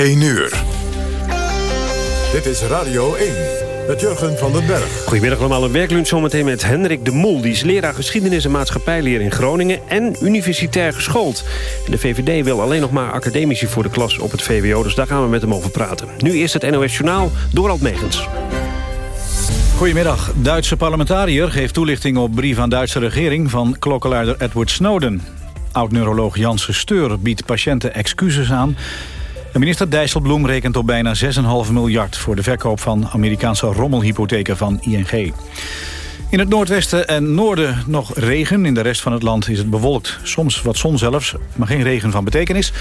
1 uur. Dit is Radio 1 met Jurgen van den Berg. Goedemiddag allemaal, een werklunch zometeen met Hendrik de Mol. Die is leraar geschiedenis en maatschappijleer in Groningen... en universitair geschoold. De VVD wil alleen nog maar academici voor de klas op het VWO... dus daar gaan we met hem over praten. Nu eerst het NOS Journaal, Dorald Megens. Goedemiddag. Duitse parlementariër geeft toelichting op brief aan Duitse regering... van klokkenluider Edward Snowden. Oud-neuroloog Janssen Steur biedt patiënten excuses aan... De minister Dijsselbloem rekent op bijna 6,5 miljard... voor de verkoop van Amerikaanse rommelhypotheken van ING. In het noordwesten en noorden nog regen. In de rest van het land is het bewolkt. Soms wat zon zelfs, maar geen regen van betekenis.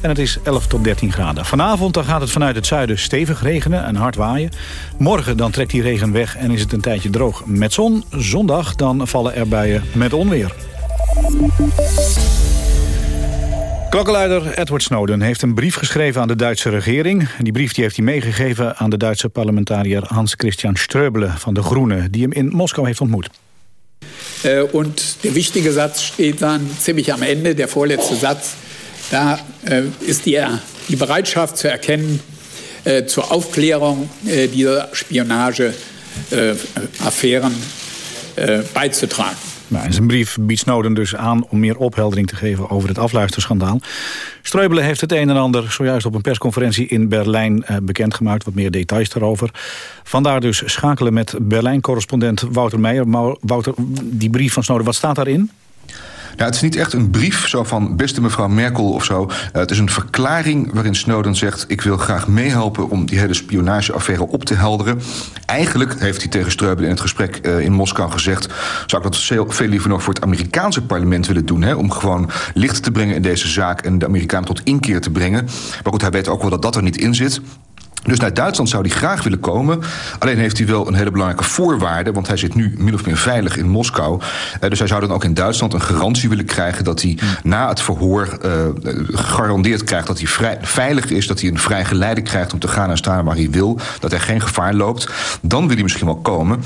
En het is 11 tot 13 graden. Vanavond dan gaat het vanuit het zuiden stevig regenen en hard waaien. Morgen dan trekt die regen weg en is het een tijdje droog met zon. Zondag dan vallen er buien met onweer. Klokkenluider Edward Snowden heeft een brief geschreven aan de Duitse regering. Die brief die heeft hij meegegeven aan de Duitse parlementariër Hans-Christian Ströbele van de Groenen... die hem in Moskou heeft ontmoet. Uh, und der wichtige Satz steht dann ziemlich am Ende, der vorletzte Satz. Da uh, ist die, die Bereitschaft zu erkennen uh, zur Aufklärung dieser Spionageaffären beizutragen. Nou, in zijn brief biedt Snowden dus aan om meer opheldering te geven over het afluisterschandaal. Streubele heeft het een en ander zojuist op een persconferentie in Berlijn eh, bekendgemaakt. Wat meer details daarover. Vandaar dus schakelen met Berlijn-correspondent Wouter Meijer. Wouter, die brief van Snowden, wat staat daarin? Nou, het is niet echt een brief zo van beste mevrouw Merkel of zo. Uh, het is een verklaring waarin Snowden zegt... ik wil graag meehelpen om die hele spionageaffaire op te helderen. Eigenlijk heeft hij tegen Streubel in het gesprek uh, in Moskou gezegd... zou ik dat veel liever nog voor het Amerikaanse parlement willen doen... Hè, om gewoon licht te brengen in deze zaak... en de Amerikanen tot inkeer te brengen. Maar goed, hij weet ook wel dat dat er niet in zit... Dus naar Duitsland zou hij graag willen komen. Alleen heeft hij wel een hele belangrijke voorwaarde... want hij zit nu min of meer veilig in Moskou. Uh, dus hij zou dan ook in Duitsland een garantie willen krijgen... dat hij na het verhoor uh, gegarandeerd krijgt dat hij vrij, veilig is... dat hij een vrij geleide krijgt om te gaan en staan waar hij wil... dat hij geen gevaar loopt. Dan wil hij misschien wel komen...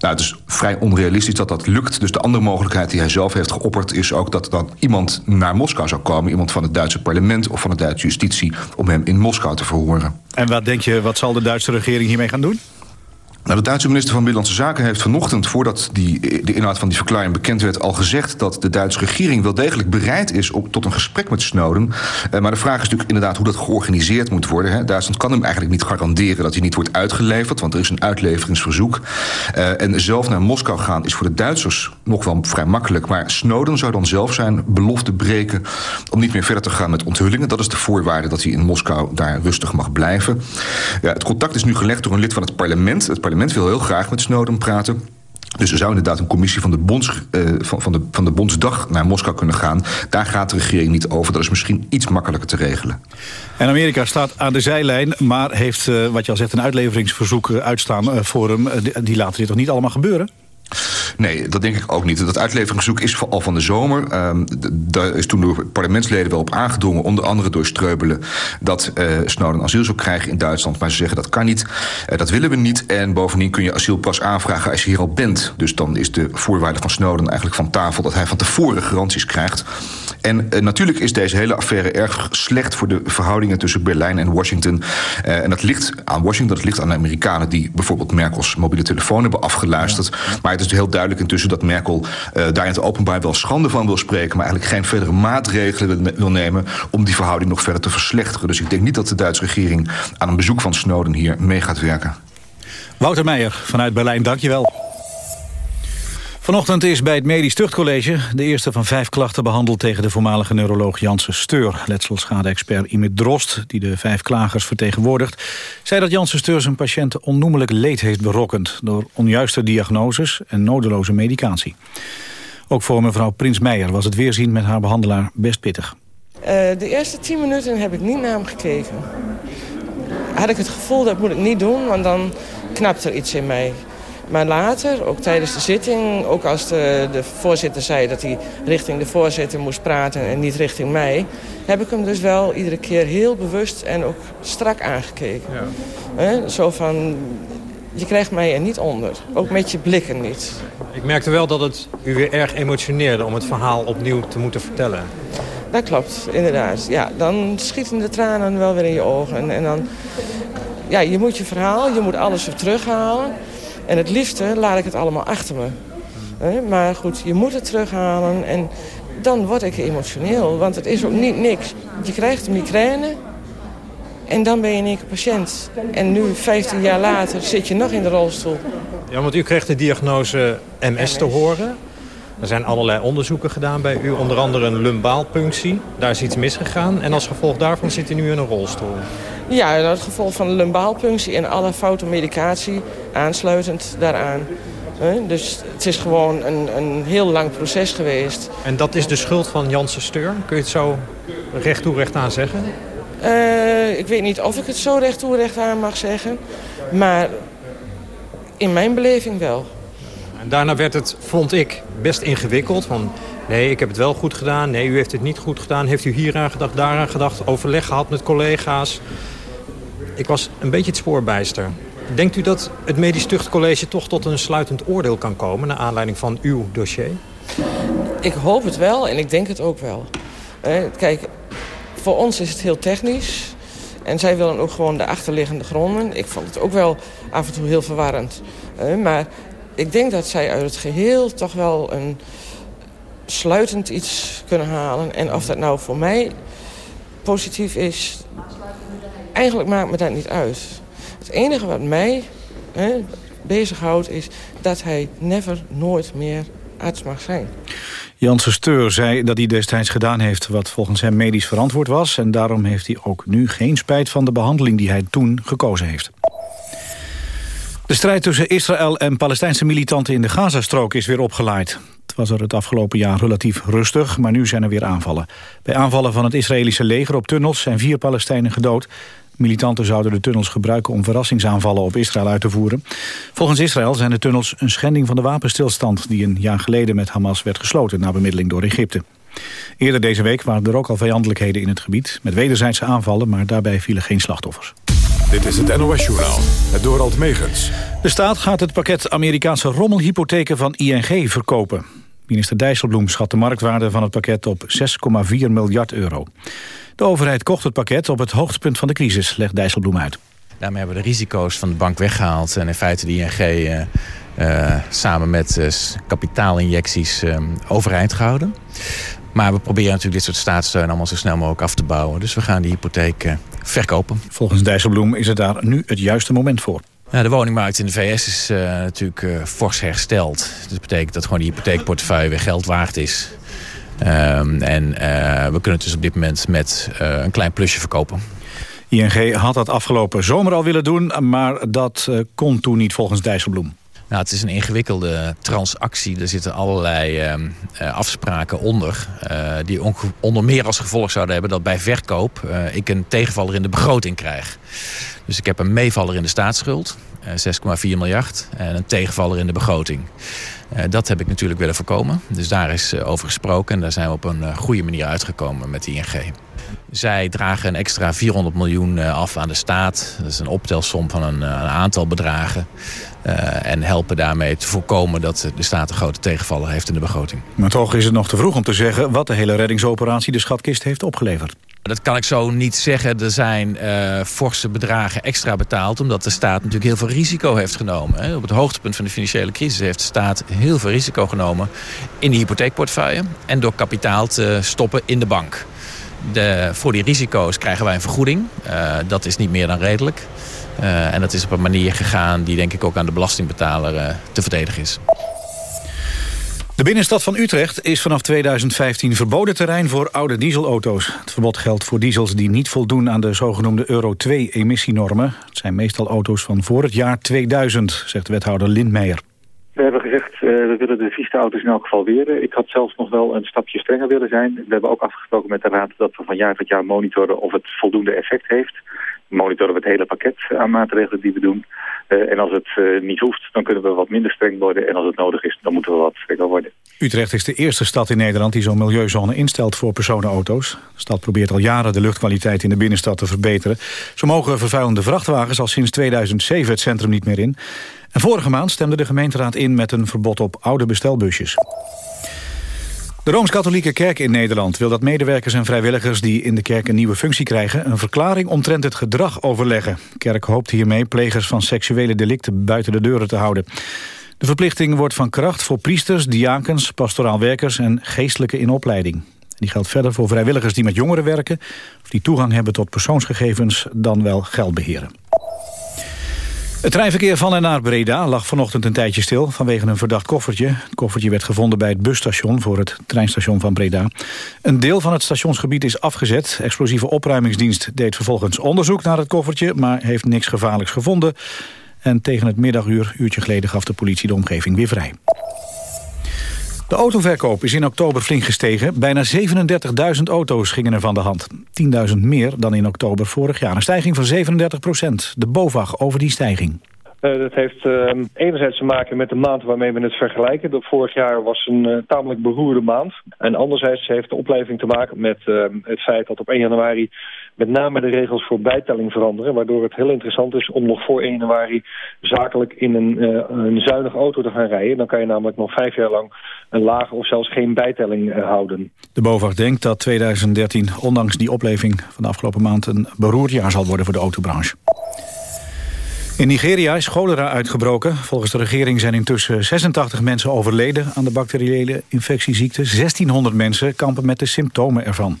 Nou, het is vrij onrealistisch dat dat lukt. Dus de andere mogelijkheid die hij zelf heeft geopperd... is ook dat dan iemand naar Moskou zou komen. Iemand van het Duitse parlement of van de Duitse justitie... om hem in Moskou te verhoren. En wat denk je, wat zal de Duitse regering hiermee gaan doen? Nou, de Duitse minister van Binnenlandse Zaken heeft vanochtend... voordat die, de inhoud van die verklaring bekend werd... al gezegd dat de Duitse regering wel degelijk bereid is... Tot een gesprek met Snowden. Uh, maar de vraag is natuurlijk inderdaad hoe dat georganiseerd moet worden. Hè. Duitsland kan hem eigenlijk niet garanderen dat hij niet wordt uitgeleverd... want er is een uitleveringsverzoek. Uh, en zelf naar Moskou gaan is voor de Duitsers nog wel vrij makkelijk. Maar Snowden zou dan zelf zijn belofte breken... om niet meer verder te gaan met onthullingen. Dat is de voorwaarde dat hij in Moskou daar rustig mag blijven. Ja, het contact is nu gelegd door een lid van het parlement... Het parlement wil heel graag met Snowden praten. Dus er zou inderdaad een commissie van de, bonds, uh, van, van, de, van de Bondsdag naar Moskou kunnen gaan. Daar gaat de regering niet over. Dat is misschien iets makkelijker te regelen. En Amerika staat aan de zijlijn, maar heeft, uh, wat je al zegt, een uitleveringsverzoek uitstaan uh, voor hem. die laten dit toch niet allemaal gebeuren? Nee, dat denk ik ook niet. Dat uitleveringsverzoek is al van de zomer. Um, daar is toen door parlementsleden wel op aangedrongen... onder andere door Streubelen... dat uh, Snowden asiel zou krijgen in Duitsland. Maar ze zeggen dat kan niet, uh, dat willen we niet. En bovendien kun je asiel pas aanvragen als je hier al bent. Dus dan is de voorwaarde van Snowden eigenlijk van tafel... dat hij van tevoren garanties krijgt. En uh, natuurlijk is deze hele affaire erg slecht... voor de verhoudingen tussen Berlijn en Washington. en dat ligt aan Washington, dat ligt aan de Amerikanen... die bijvoorbeeld Merkels mobiele telefoon hebben afgeluisterd. Ja. Maar het is heel duidelijk intussen dat Merkel uh, daar in het openbaar wel schande van wil spreken... maar eigenlijk geen verdere maatregelen wil nemen... om die verhouding nog verder te verslechteren. Dus ik denk niet dat de Duitse regering aan een bezoek van Snowden hier mee gaat werken. Wouter Meijer vanuit Berlijn, dankjewel. Vanochtend is bij het Medisch Tuchtcollege de eerste van vijf klachten behandeld tegen de voormalige neuroloog Janssen Steur. Letselschade-expert Imit Drost, die de vijf klagers vertegenwoordigt, zei dat Janssen Steur zijn patiënten onnoemelijk leed heeft berokkend door onjuiste diagnoses en nodeloze medicatie. Ook voor mevrouw Prins Meijer was het weerzien met haar behandelaar best pittig. Uh, de eerste tien minuten heb ik niet naar hem gekeken. Had ik het gevoel dat moet ik niet doen, want dan knapt er iets in mij. Maar later, ook tijdens de zitting, ook als de, de voorzitter zei dat hij richting de voorzitter moest praten en niet richting mij, heb ik hem dus wel iedere keer heel bewust en ook strak aangekeken. Ja. zo van, je krijgt mij er niet onder. Ook met je blikken niet. Ik merkte wel dat het u weer erg emotioneerde om het verhaal opnieuw te moeten vertellen. dat klopt, inderdaad. Ja, dan schieten de tranen wel weer in je ogen. En dan, ja, je moet je verhaal, je moet alles weer terughalen. En het liefste laat ik het allemaal achter me. Maar goed, je moet het terughalen en dan word ik emotioneel. Want het is ook niet niks. Je krijgt een migraine en dan ben je in één patiënt. En nu, 15 jaar later, zit je nog in de rolstoel. Ja, want u kreeg de diagnose MS, te horen. Er zijn allerlei onderzoeken gedaan bij u, onder andere een lumbaalpunctie. Daar is iets misgegaan en als gevolg daarvan zit u nu in een rolstoel. Ja, als gevolg van de lumbaalpunctie en alle foute medicatie aansluitend daaraan. Dus het is gewoon een, een heel lang proces geweest. En dat is de schuld van Janssen Steur? Kun je het zo recht toe recht aan zeggen? Uh, ik weet niet of ik het zo recht toe recht aan mag zeggen. Maar in mijn beleving wel. En daarna werd het, vond ik, best ingewikkeld. Van, nee, ik heb het wel goed gedaan. Nee, u heeft het niet goed gedaan. Heeft u hier aan gedacht, daar aan gedacht? Overleg gehad met collega's? Ik was een beetje het spoorbijster. Denkt u dat het Medisch Tuchtcollege toch tot een sluitend oordeel kan komen... naar aanleiding van uw dossier? Ik hoop het wel en ik denk het ook wel. kijk, voor ons is het heel technisch. En zij willen ook gewoon de achterliggende gronden. Ik vond het ook wel af en toe heel verwarrend. maar ik denk dat zij uit het geheel toch wel een sluitend iets kunnen halen. En of dat nou voor mij positief is, eigenlijk maakt me dat niet uit. Het enige wat mij hè, bezighoudt is dat hij never, nooit meer arts mag zijn. Janssen Steur zei dat hij destijds gedaan heeft wat volgens hem medisch verantwoord was... en daarom heeft hij ook nu geen spijt van de behandeling die hij toen gekozen heeft. De strijd tussen Israël en Palestijnse militanten in de Gazastrook is weer opgeleid. Het was er het afgelopen jaar relatief rustig, maar nu zijn er weer aanvallen. Bij aanvallen van het Israëlische leger op tunnels zijn vier Palestijnen gedood. Militanten zouden de tunnels gebruiken om verrassingsaanvallen op Israël uit te voeren. Volgens Israël zijn de tunnels een schending van de wapenstilstand... die een jaar geleden met Hamas werd gesloten na bemiddeling door Egypte. Eerder deze week waren er ook al vijandelijkheden in het gebied... met wederzijdse aanvallen, maar daarbij vielen geen slachtoffers. Dit is het NOS-journaal, het Dorald Megens. De staat gaat het pakket Amerikaanse rommelhypotheken van ING verkopen. Minister Dijsselbloem schat de marktwaarde van het pakket op 6,4 miljard euro. De overheid kocht het pakket op het hoogtepunt van de crisis, legt Dijsselbloem uit. Daarmee hebben we de risico's van de bank weggehaald... en in feite de ING uh, uh, samen met uh, kapitaalinjecties overeind gehouden. Maar we proberen natuurlijk dit soort staatssteun allemaal zo snel mogelijk af te bouwen. Dus we gaan die hypotheek verkopen. Volgens Dijsselbloem is het daar nu het juiste moment voor. De woningmarkt in de VS is uh, natuurlijk uh, fors hersteld. Dus dat betekent dat gewoon die hypotheekportefeuille weer geld waard is. Um, en uh, we kunnen het dus op dit moment met een klein plusje verkopen. ING had dat afgelopen zomer al willen doen, maar dat kon toen niet volgens Dijsselbloem. Nou, het is een ingewikkelde transactie. Er zitten allerlei uh, afspraken onder. Uh, die onder meer als gevolg zouden hebben dat bij verkoop... Uh, ik een tegenvaller in de begroting krijg. Dus ik heb een meevaller in de staatsschuld. 6,4 miljard. En een tegenvaller in de begroting. dat heb ik natuurlijk willen voorkomen. Dus daar is over gesproken. En daar zijn we op een goede manier uitgekomen met ING. Zij dragen een extra 400 miljoen af aan de staat. Dat is een optelsom van een, een aantal bedragen. En helpen daarmee te voorkomen dat de staat een grote tegenvaller heeft in de begroting. Maar toch is het nog te vroeg om te zeggen wat de hele reddingsoperatie de schatkist heeft opgeleverd. Dat kan ik zo niet zeggen. Er zijn uh, forse bedragen extra betaald... omdat de staat natuurlijk heel veel risico heeft genomen. Hè. Op het hoogtepunt van de financiële crisis heeft de staat heel veel risico genomen... in de hypotheekportefeuille en door kapitaal te stoppen in de bank. De, voor die risico's krijgen wij een vergoeding. Uh, dat is niet meer dan redelijk. Uh, en dat is op een manier gegaan die denk ik ook aan de belastingbetaler te verdedigen is. De binnenstad van Utrecht is vanaf 2015 verboden terrein voor oude dieselauto's. Het verbod geldt voor diesels die niet voldoen aan de zogenoemde Euro 2 emissienormen. Het zijn meestal auto's van voor het jaar 2000, zegt wethouder Lindmeijer. We hebben gezegd, uh, we willen de vieste auto's in elk geval weren. Ik had zelfs nog wel een stapje strenger willen zijn. We hebben ook afgesproken met de raad dat we van jaar tot jaar monitoren of het voldoende effect heeft monitoren het hele pakket aan maatregelen die we doen. Uh, en als het uh, niet hoeft, dan kunnen we wat minder streng worden. En als het nodig is, dan moeten we wat strenger worden. Utrecht is de eerste stad in Nederland die zo'n milieuzone instelt voor personenauto's. De stad probeert al jaren de luchtkwaliteit in de binnenstad te verbeteren. Zo mogen vervuilende vrachtwagens al sinds 2007 het centrum niet meer in. En vorige maand stemde de gemeenteraad in met een verbod op oude bestelbusjes. De Rooms-Katholieke Kerk in Nederland wil dat medewerkers en vrijwilligers... die in de kerk een nieuwe functie krijgen... een verklaring omtrent het gedrag overleggen. De kerk hoopt hiermee plegers van seksuele delicten buiten de deuren te houden. De verplichting wordt van kracht voor priesters, diakens, pastoraal werkers... en geestelijke in opleiding. Die geldt verder voor vrijwilligers die met jongeren werken... of die toegang hebben tot persoonsgegevens dan wel geld beheren. Het treinverkeer van en naar Breda lag vanochtend een tijdje stil... vanwege een verdacht koffertje. Het koffertje werd gevonden bij het busstation voor het treinstation van Breda. Een deel van het stationsgebied is afgezet. Explosieve opruimingsdienst deed vervolgens onderzoek naar het koffertje... maar heeft niks gevaarlijks gevonden. En tegen het middaguur, uurtje geleden, gaf de politie de omgeving weer vrij. De autoverkoop is in oktober flink gestegen. Bijna 37.000 auto's gingen er van de hand. 10.000 meer dan in oktober vorig jaar. Een stijging van 37 procent. De BOVAG over die stijging. Uh, dat heeft uh, enerzijds te maken met de maand waarmee we het vergelijken. Vorig jaar was een uh, tamelijk beroerde maand. En anderzijds heeft de opleving te maken met het feit dat op 1 januari met name de regels voor bijtelling veranderen. Waardoor het heel interessant is om nog voor 1 januari zakelijk in een, een zuinige auto te gaan rijden. Dan kan je namelijk nog vijf jaar lang een lage of zelfs geen bijtelling houden. De BOVAG denkt dat 2013 ondanks die opleving van de afgelopen maand een beroerd jaar zal worden voor de autobranche. In Nigeria is cholera uitgebroken. Volgens de regering zijn intussen 86 mensen overleden aan de bacteriële infectieziekte. 1600 mensen kampen met de symptomen ervan.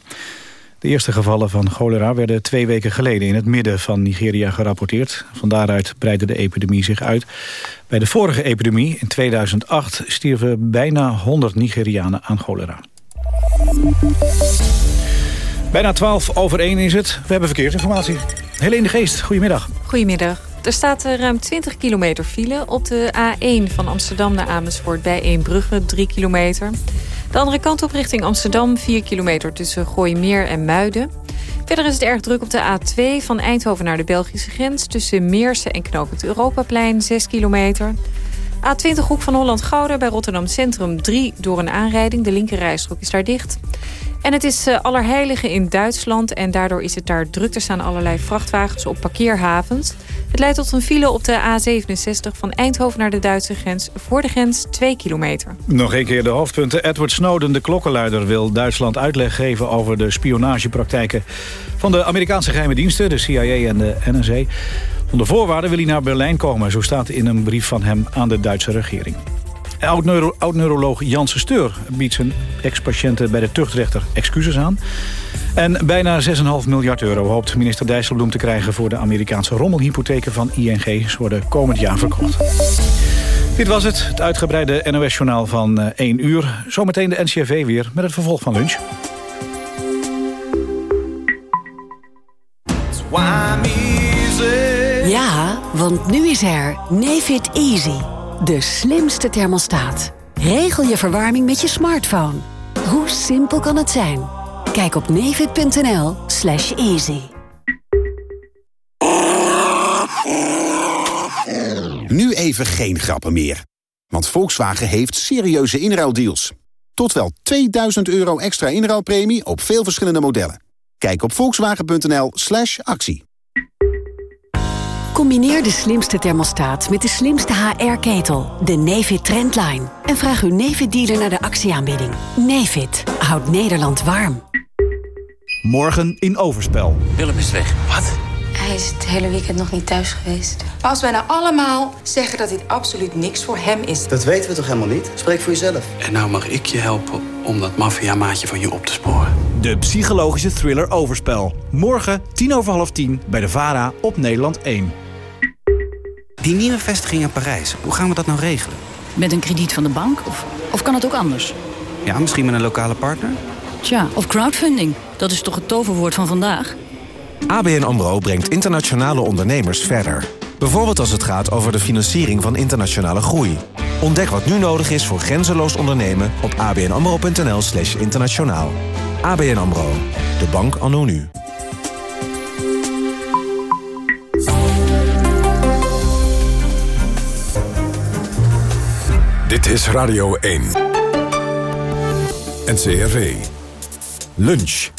De eerste gevallen van cholera werden twee weken geleden in het midden van Nigeria gerapporteerd. Van daaruit breidde de epidemie zich uit. Bij de vorige epidemie in 2008 stierven bijna 100 Nigerianen aan cholera. Bijna 12 over 1 is het. We hebben verkeersinformatie. Helene Geest, goedemiddag. Goedemiddag. Er staat ruim 20 kilometer file op de A1 van Amsterdam naar Amersfoort bij Eembrugge, 3 kilometer. De andere kant op richting Amsterdam, 4 kilometer tussen Gooimeer en Muiden. Verder is het erg druk op de A2 van Eindhoven naar de Belgische grens... tussen Meersen en Knoop het Europaplein, 6 kilometer. A20 hoek van Holland-Gouda bij Rotterdam Centrum 3 door een aanrijding. De linkerrijstrook is daar dicht. En het is uh, Allerheilige in Duitsland en daardoor is het daar druk. Er staan allerlei vrachtwagens op parkeerhavens. Het leidt tot een file op de A67 van Eindhoven naar de Duitse grens. Voor de grens 2 kilometer. Nog een keer de hoofdpunten. Edward Snowden, de klokkenluider, wil Duitsland uitleg geven... over de spionagepraktijken van de Amerikaanse geheime diensten... de CIA en de NSA. Onder voorwaarden wil hij naar Berlijn komen. Zo staat in een brief van hem aan de Duitse regering. Oud-neuroloog Janssen Steur biedt zijn ex-patiënten bij de tuchtrechter excuses aan. En bijna 6,5 miljard euro hoopt minister Dijsselbloem te krijgen... voor de Amerikaanse rommelhypotheken van ING. Ze worden komend jaar verkocht. Dit was het, het uitgebreide NOS-journaal van 1 eh, uur. Zometeen de NCRV weer met het vervolg van lunch. Ja, want nu is er Nefit Easy. De slimste thermostaat. Regel je verwarming met je smartphone. Hoe simpel kan het zijn? Kijk op nevid.nl slash easy. Nu even geen grappen meer. Want Volkswagen heeft serieuze inruildeals. Tot wel 2000 euro extra inruilpremie op veel verschillende modellen. Kijk op volkswagen.nl slash actie. Combineer de slimste thermostaat met de slimste HR-ketel, de Nefit Trendline. En vraag uw Nefit-dealer naar de actieaanbieding. Nefit houdt Nederland warm. Morgen in Overspel. Willem is weg. Wat? Hij is het hele weekend nog niet thuis geweest. Als wij nou allemaal zeggen dat dit absoluut niks voor hem is... Dat weten we toch helemaal niet? Spreek voor jezelf. En nou mag ik je helpen om dat maffia-maatje van je op te sporen. De psychologische thriller Overspel. Morgen, tien over half tien, bij de VARA op Nederland 1. Die nieuwe vestiging in Parijs, hoe gaan we dat nou regelen? Met een krediet van de bank? Of, of kan het ook anders? Ja, misschien met een lokale partner? Tja, of crowdfunding. Dat is toch het toverwoord van vandaag? ABN AMRO brengt internationale ondernemers verder. Bijvoorbeeld als het gaat over de financiering van internationale groei. Ontdek wat nu nodig is voor grenzeloos ondernemen op abnamro.nl slash internationaal. ABN AMRO, de bank anno nu. Dit is Radio 1. NCRV. Lunch.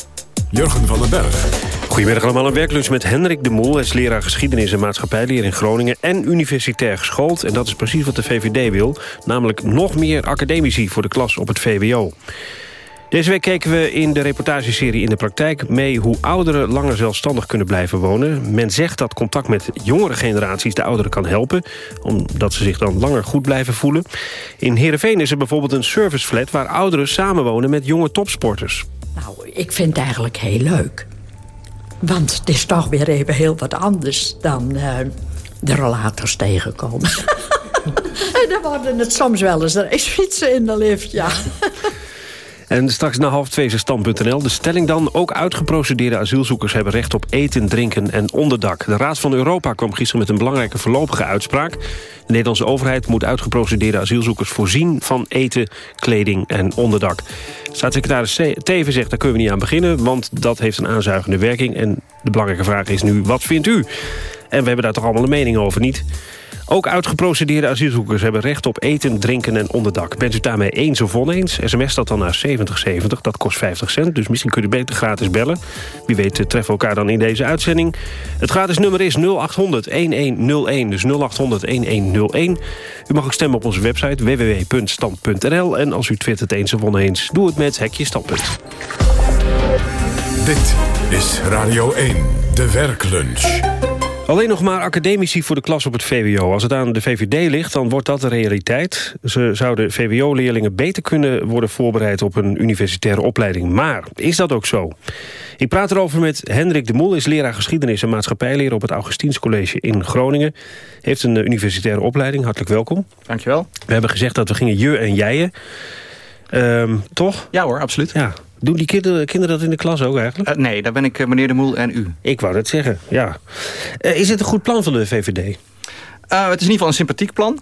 Jurgen van den Berg. Goedemiddag allemaal, een werklunch met Hendrik de Moel. Hij is leraar geschiedenis en maatschappijleer in Groningen... en universitair geschoold. En dat is precies wat de VVD wil. Namelijk nog meer academici voor de klas op het VWO. Deze week keken we in de reportageserie In de Praktijk mee... hoe ouderen langer zelfstandig kunnen blijven wonen. Men zegt dat contact met jongere generaties de ouderen kan helpen... omdat ze zich dan langer goed blijven voelen. In Heerenveen is er bijvoorbeeld een serviceflat... waar ouderen samenwonen met jonge topsporters. Nou, ik vind het eigenlijk heel leuk. Want het is toch weer even heel wat anders dan uh, de relators tegenkomen. en dan worden het soms wel eens racefietsen in de lift, ja. En straks na half twee is stand.nl. De stelling dan, ook uitgeprocedeerde asielzoekers hebben recht op eten, drinken en onderdak. De Raad van Europa kwam gisteren met een belangrijke voorlopige uitspraak. De Nederlandse overheid moet uitgeprocedeerde asielzoekers voorzien van eten, kleding en onderdak. Staatssecretaris Teven zegt, daar kunnen we niet aan beginnen, want dat heeft een aanzuigende werking. En de belangrijke vraag is nu, wat vindt u? En we hebben daar toch allemaal een mening over, niet? Ook uitgeprocedeerde asielzoekers hebben recht op eten, drinken en onderdak. Bent u daarmee eens of oneens? SMS dat dan naar 7070, dat kost 50 cent. Dus misschien kunt u beter gratis bellen. Wie weet eh, treffen we elkaar dan in deze uitzending. Het gratis nummer is 0800-1101, dus 0800-1101. U mag ook stemmen op onze website www.stand.nl. En als u twittert eens of oneens, doe het met Hekje Standpunt. Dit is Radio 1, de werklunch. Alleen nog maar academici voor de klas op het VWO. Als het aan de VVD ligt, dan wordt dat de realiteit. Ze zouden VWO-leerlingen beter kunnen worden voorbereid... op een universitaire opleiding. Maar is dat ook zo? Ik praat erover met Hendrik de Moel, is leraar geschiedenis en maatschappijleer... op het Augustiens College in Groningen. Heeft een universitaire opleiding, hartelijk welkom. Dankjewel. We hebben gezegd dat we gingen je en jijen. Um, toch? Ja hoor, absoluut. Ja. Doen die kinderen, kinderen dat in de klas ook eigenlijk? Uh, nee, daar ben ik uh, meneer De Moel en u. Ik wou dat zeggen, ja. Uh, is het een goed plan van de VVD? het is in ieder geval een sympathiek plan.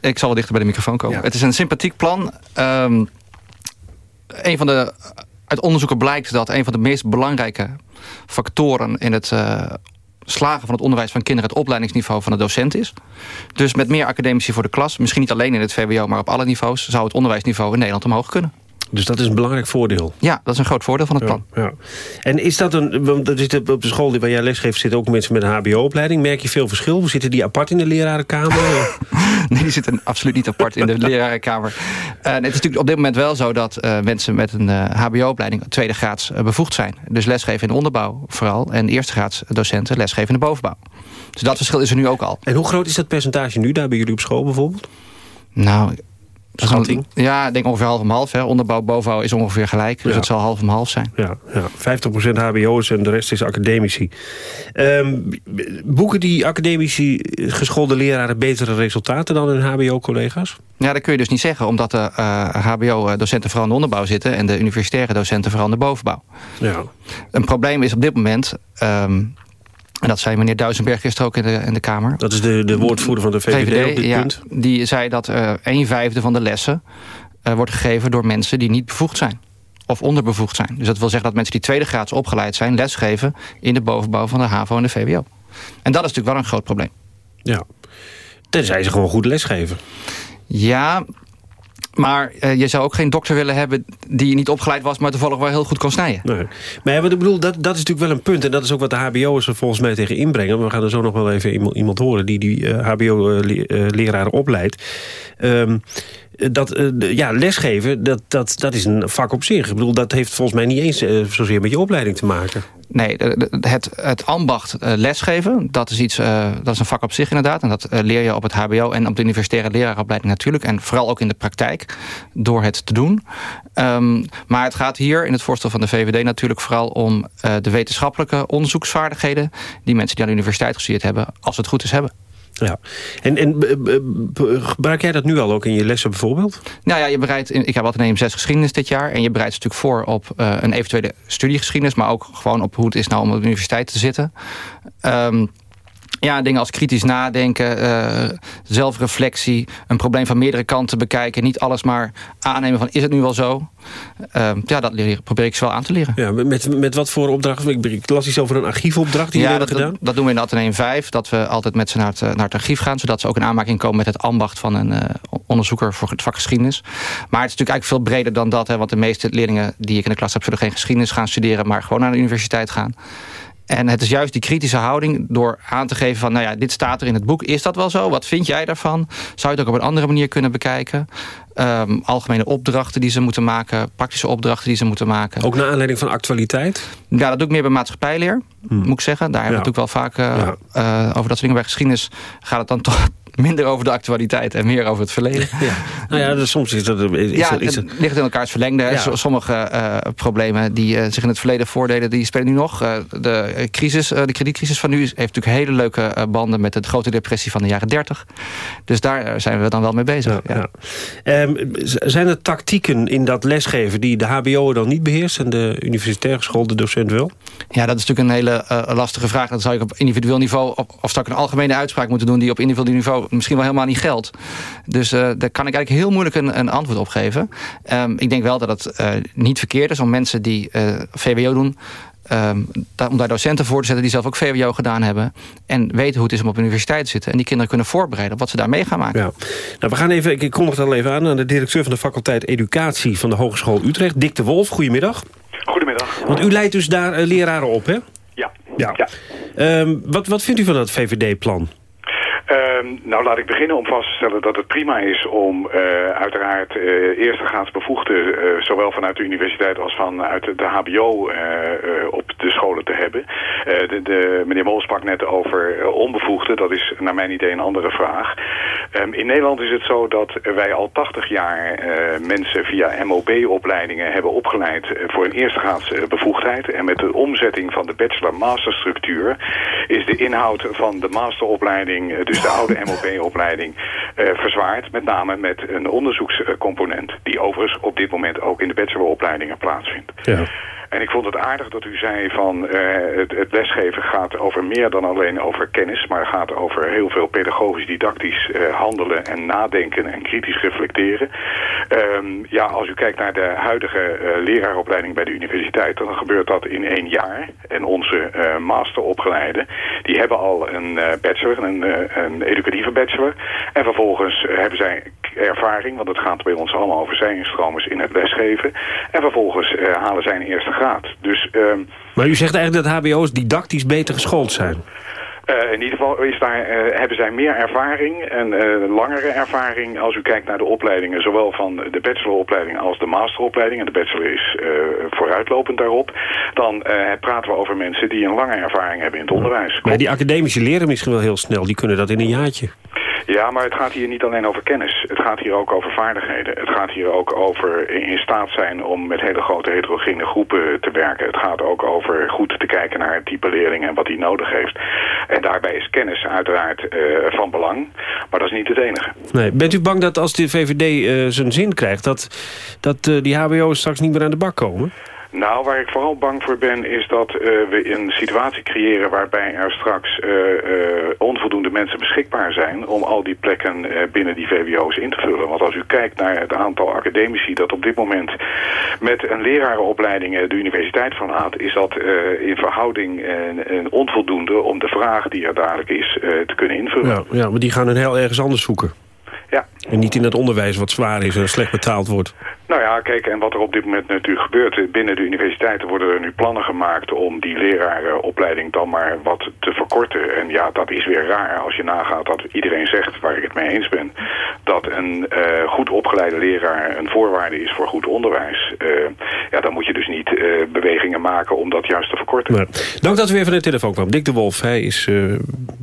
Ik zal wel dichter bij de microfoon komen. Ja. Het is een sympathiek plan. Um, een van de, uit onderzoeken blijkt dat een van de meest belangrijke factoren... in het slagen van het onderwijs van kinderen... het opleidingsniveau van de docent is. Dus met meer academici voor de klas... misschien niet alleen in het VWO, maar op alle niveaus... zou het onderwijsniveau in Nederland omhoog kunnen. Dus dat is een belangrijk voordeel. Ja, dat is een groot voordeel van het plan. Ja, ja. En is dat een... Want op de school waar jij lesgeeft zitten ook mensen met een hbo-opleiding. Merk je veel verschil? Zitten die apart in de lerarenkamer? nee, die zitten absoluut niet apart in de lerarenkamer. Uh, het is natuurlijk op dit moment wel zo dat uh, mensen met een uh, hbo-opleiding... tweede graads bevoegd zijn. Dus lesgeven in de onderbouw vooral. En eerste graads docenten lesgeven in de bovenbouw. Dus dat verschil is er nu ook al. En hoe groot is dat percentage nu daar bij jullie op school bijvoorbeeld? Nou, Schatting? Ja, ik denk ongeveer half om half. Hè. Onderbouw, bovenbouw is ongeveer gelijk. Dus het zal half om half zijn. Ja, ja. 50% hbo's en de rest is academici. Um, boeken die academici geschoolde leraren betere resultaten dan hun hbo-collega's? Ja, dat kun je dus niet zeggen. Omdat de uh, hbo-docenten vooral in de onderbouw zitten... en de universitaire docenten vooral in de bovenbouw. Ja. Een probleem is op dit moment... Um, en dat zei meneer Duisenberg gisteren ook in de, in de Kamer. Dat is de, de woordvoerder van de VVD, VVD op dit ja, punt. Die zei dat uh, een vijfde van de lessen uh, wordt gegeven door mensen die niet bevoegd zijn. Of onderbevoegd zijn. Dus dat wil zeggen dat mensen die tweede graads opgeleid zijn... lesgeven in de bovenbouw van de HAVO en de VWO. En dat is natuurlijk wel een groot probleem. Ja. Tenzij ze gewoon goed lesgeven. Ja, maar uh, je zou ook geen dokter willen hebben die niet opgeleid was... maar toevallig wel heel goed kon snijden. Nee. Maar ik bedoel, dat, dat is natuurlijk wel een punt. En dat is ook wat de hbo'ers er volgens mij tegen inbrengen. We gaan er zo nog wel even iemand, iemand horen... die die hbo-leraren opleidt. Um, dat, uh, ja, lesgeven, dat, dat, dat is een vak op zich. Ik bedoel, dat heeft volgens mij niet eens uh, zozeer met je opleiding te maken. Nee, het, het ambacht uh, lesgeven, dat is, iets, dat is een vak op zich inderdaad. En dat leer je op het hbo en op de universitaire leraaropleiding natuurlijk. En vooral ook in de praktijk, door het te doen. Um, maar het gaat hier in het voorstel van de VVD natuurlijk vooral om de wetenschappelijke onderzoeksvaardigheden... die mensen die aan de universiteit gestudeerd hebben, als het goed is, hebben. Ja. En, en gebruik jij dat nu al ook in je lessen bijvoorbeeld? Nou ja, je bereidt, ik heb altijd een 6 geschiedenis dit jaar. En je bereidt natuurlijk voor op een eventuele studiegeschiedenis. Maar ook gewoon op hoe het is nou om op de universiteit te zitten. Um, ja, dingen als kritisch nadenken, uh, zelfreflectie... een probleem van meerdere kanten bekijken. Niet alles maar aannemen van is het nu wel zo? Uh, ja, dat leer, probeer ik ze wel aan te leren. Ja, met, met wat voor opdracht? Ik las iets over een archiefopdracht die ja, jullie dat, hebben gedaan. Dat doen we in Atheneum 5. Dat we altijd met ze naar het, naar het archief gaan. Zodat ze ook in aanmaking komen met het ambacht van een uh, onderzoeker voor het vak geschiedenis. Maar het is natuurlijk eigenlijk veel breder dan dat. Hè, want de meeste leerlingen die ik in de klas heb... zullen geen geschiedenis gaan studeren... maar gewoon naar de universiteit gaan. En het is juist die kritische houding door aan te geven van... nou ja, dit staat er in het boek. Is dat wel zo? Wat vind jij daarvan? Zou je het ook op een andere manier kunnen bekijken? Ehm, algemene opdrachten die ze moeten maken. Praktische opdrachten die ze moeten maken. Ook naar aanleiding van actualiteit? Ja, dat doe ik meer bij maatschappijleer, moet ik zeggen. Daar hebben we natuurlijk wel vaak uh, uh, over dat soort dingen. Bij geschiedenis gaat het dan toch minder over de actualiteit en meer over het verleden. Ja. Nou ja, dus soms is dat... Is ja, is het ligt in elkaars verlengde. Ja. Sommige uh, problemen die uh, zich in het verleden voordeden... die spelen nu nog. Uh, de, crisis, de kredietcrisis van nu heeft natuurlijk hele leuke banden... met de grote depressie van de jaren 30. Dus daar zijn we dan wel mee bezig. Ja, um, zijn er tactieken in dat lesgeven... die de hbo dan niet beheerst... en de universitair geschoolde docent wel? Ja, dat is natuurlijk een hele lastige vraag. Dat zou ik op individueel niveau... Op, of zou ik een algemene uitspraak moeten doen... die op individueel niveau misschien wel helemaal niet geldt. Dus uh, daar kan ik eigenlijk heel moeilijk een, een antwoord op geven. Um, ik denk wel dat het uh, niet verkeerd is om mensen die uh, VWO doen... Um, om daar docenten voor te zetten die zelf ook VWO gedaan hebben... en weten hoe het is om op universiteit te zitten... en die kinderen kunnen voorbereiden op wat ze daar mee gaan maken. Ja. Nou, we gaan even, ik kom nog al even aan... aan de directeur van de faculteit Educatie van de Hogeschool Utrecht... Dick de Wolf, goedemiddag. Goedemiddag. Want u leidt dus daar leraren op, hè? Ja. ja. ja. Um, wat, wat vindt u van dat VVD-plan? Uh, nou, laat ik beginnen om vast te stellen dat het prima is om uh, uiteraard uh, zowel vanuit de universiteit als vanuit de hbo op de scholen te hebben. De, de, meneer Mol sprak net over onbevoegden, dat is naar mijn idee een andere vraag. Um, in Nederland is het zo dat wij al 80 jaar mensen via MOB-opleidingen hebben opgeleid voor een eerstegaans bevoegdheid. En met de omzetting van de bachelor-master structuur is de inhoud van de masteropleiding, dus de oude MOP-opleiding uh, verzwaard. Met name met een onderzoekscomponent. Die overigens op dit moment ook in de bacheloropleidingen plaatsvindt. Ja. En ik vond het aardig dat u zei van uh, het, lesgeven gaat over meer dan alleen over kennis. Maar gaat over heel veel pedagogisch didactisch uh, handelen en nadenken en kritisch reflecteren. Um, ja, als u kijkt naar de huidige uh, leraaropleiding bij de universiteit, dan gebeurt dat in één jaar. En onze masteropgeleiden, die hebben al een bachelor, een, een educatieve bachelor. En vervolgens hebben zij ervaring, want het gaat bij ons allemaal over zijinstromers in het lesgeven. En vervolgens halen zij een eerste Dus, um, maar u zegt eigenlijk dat hbo's didactisch beter geschoold zijn? Uh, in ieder geval is daar, uh, hebben zij meer ervaring en uh, langere ervaring als u kijkt naar de opleidingen, zowel van de bacheloropleiding als de masteropleiding. En de bachelor is vooruitlopend daarop. Dan praten we over mensen die een lange ervaring hebben in het onderwijs. Maar die academische leren misschien wel heel snel, die kunnen dat in een jaartje. Ja, maar het gaat hier niet alleen over kennis. Het gaat hier ook over vaardigheden. Het gaat hier ook over in staat zijn om met hele grote heterogene groepen te werken. Het gaat ook over goed te kijken naar het type leerling en wat hij nodig heeft. En daarbij is kennis uiteraard uh, van belang. Maar dat is niet het enige. Nee. Bent u bang dat als de VVD uh, zijn zin krijgt... dat, dat uh, die hbo's straks niet meer aan de bak komen? Nou, waar ik vooral bang voor ben is dat uh, we een situatie creëren waarbij er straks uh, uh, onvoldoende mensen beschikbaar zijn om al die plekken binnen die VWO's in te vullen. Want als u kijkt naar het aantal academici dat op dit moment met een lerarenopleiding de universiteit van haat, is dat in verhouding een onvoldoende om de vraag die er dadelijk is te kunnen invullen. Ja, ja, maar die gaan een heel ergens anders zoeken. Ja. En niet in het onderwijs wat zwaar is en slecht betaald wordt. Nou ja, kijk, en wat er op dit moment natuurlijk gebeurt... binnen de universiteiten worden er nu plannen gemaakt... om die lerarenopleiding dan maar wat te verkorten. En ja, dat is weer raar als je nagaat dat iedereen zegt... waar ik het mee eens ben... dat een uh, goed opgeleide leraar een voorwaarde is voor goed onderwijs. Uh, ja, dan moet je dus niet bewegingen maken om dat juist te verkorten. Dank dat u weer van de telefoon kwam. Dick de Wolf, hij is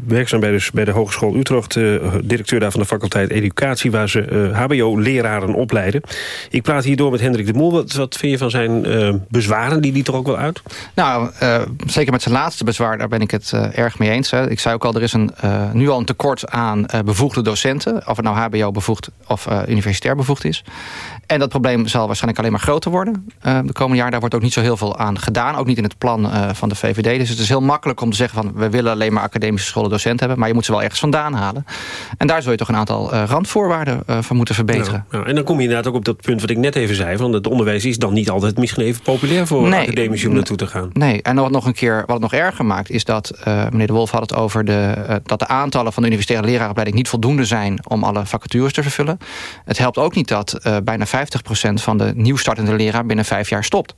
werkzaam bij, dus bij de Hogeschool Utrecht... directeur daar van de faculteit Educatie... waar ze hbo-leraren opleiden. Ik praat hier door met Hendrik de Moel. Wat, wat vind je van zijn uh, bezwaren? Die liet er ook wel uit? Nou, uh, zeker met zijn laatste bezwaar, daar ben ik het uh, erg mee eens. Hè. Ik zei ook al, er is een, nu al een tekort aan bevoegde docenten. Of het nou hbo bevoegd of universitair bevoegd is. En dat probleem zal waarschijnlijk alleen maar groter worden de komende jaar. Daar wordt ook niet zo heel veel aan gedaan. Ook niet in het plan van de VVD. Dus het is heel makkelijk om te zeggen van... we willen alleen maar academische scholen docenten hebben. Maar je moet ze wel ergens vandaan halen. En daar zul je toch een aantal randvoorwaarden van moeten verbeteren. En dan kom je inderdaad ook op dat punt wat ik net even zei... van het onderwijs is dan niet altijd misschien even populair voor nee, academici om naartoe te gaan. Nee, en wat nog een keer wat het nog erger maakt... is dat, uh, meneer De Wolf had het over de, uh, dat de aantallen van de universitaire leraaropleiding... niet voldoende zijn om alle vacatures te vervullen. Het helpt ook niet dat uh, bijna 50% van de nieuw startende leraar binnen vijf jaar stopt.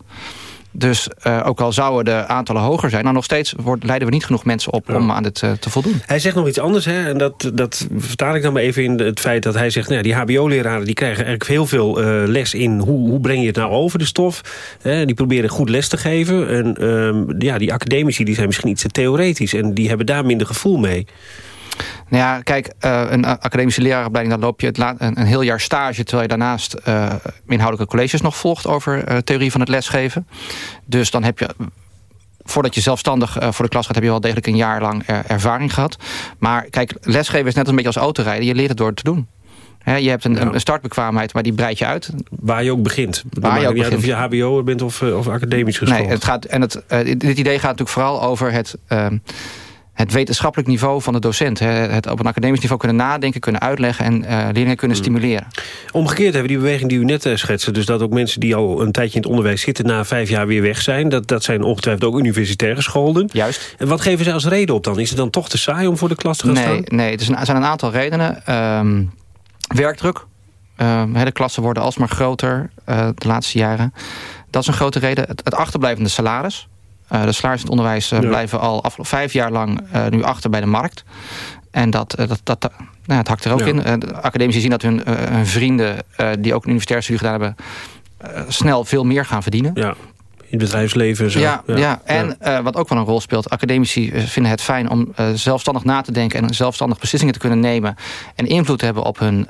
Dus uh, ook al zouden de aantallen hoger zijn... dan nog steeds wordt, leiden we niet genoeg mensen op om aan dit uh, te voldoen. Hij zegt nog iets anders. Hè? En dat, dat vertaal ik dan maar even in het feit dat hij zegt... Nou, die hbo-leraren die krijgen eigenlijk heel veel uh, les in... Hoe, hoe breng je het nou over, de stof. die proberen goed les te geven. En ehm, ja, die academici die zijn misschien iets te theoretisch... en die hebben daar minder gevoel mee. Nou ja, kijk, uh, een academische leraaropleiding... dan loop je het een, een, heel jaar stage... terwijl je daarnaast uh, inhoudelijke colleges nog volgt... over uh, theorie van het lesgeven. Dus dan heb je... Voordat je zelfstandig voor de klas gaat... heb je wel degelijk een jaar lang ervaring gehad. Maar kijk, lesgeven is net een beetje als autorijden. Je leert het door het te doen. He, je hebt een, ja. een, startbekwaamheid, maar die breid je uit. Waar je ook begint. Waar je ook begint. Of je hbo bent of, of academisch geschoold. Nee, het gaat, en het, dit idee gaat natuurlijk vooral over het het wetenschappelijk niveau van de docent. Het op een academisch niveau kunnen nadenken, kunnen uitleggen... en uh, leerlingen kunnen mm. stimuleren. Omgekeerd hebben we die beweging die u net uh, schetste... dus dat ook mensen die al een tijdje in het onderwijs zitten... na vijf jaar weer weg zijn. Dat, dat zijn ongetwijfeld ook universitair gescholden. Juist. En wat geven ze als reden op dan? Is het dan toch te saai om voor de klas te gaan nee, staan? Nee, er zijn een aantal redenen. Um, werkdruk. Um, de klassen worden alsmaar groter uh, de laatste jaren. Dat is een grote reden. Het, het achterblijvende salaris. Uh, de salaris in het onderwijs ja. blijven al vijf jaar lang uh, nu achter bij de markt. En dat, dat, dat, nou, het hakt er ook ja. in. de academici zien dat hun, hun vrienden die ook een universitair studie gedaan hebben... snel veel meer gaan verdienen. Ja. In het bedrijfsleven. Zo. Ja, ja. ja. en ja. wat ook wel een rol speelt... academici vinden het fijn om zelfstandig na te denken... en zelfstandig beslissingen te kunnen nemen... en invloed te hebben op hun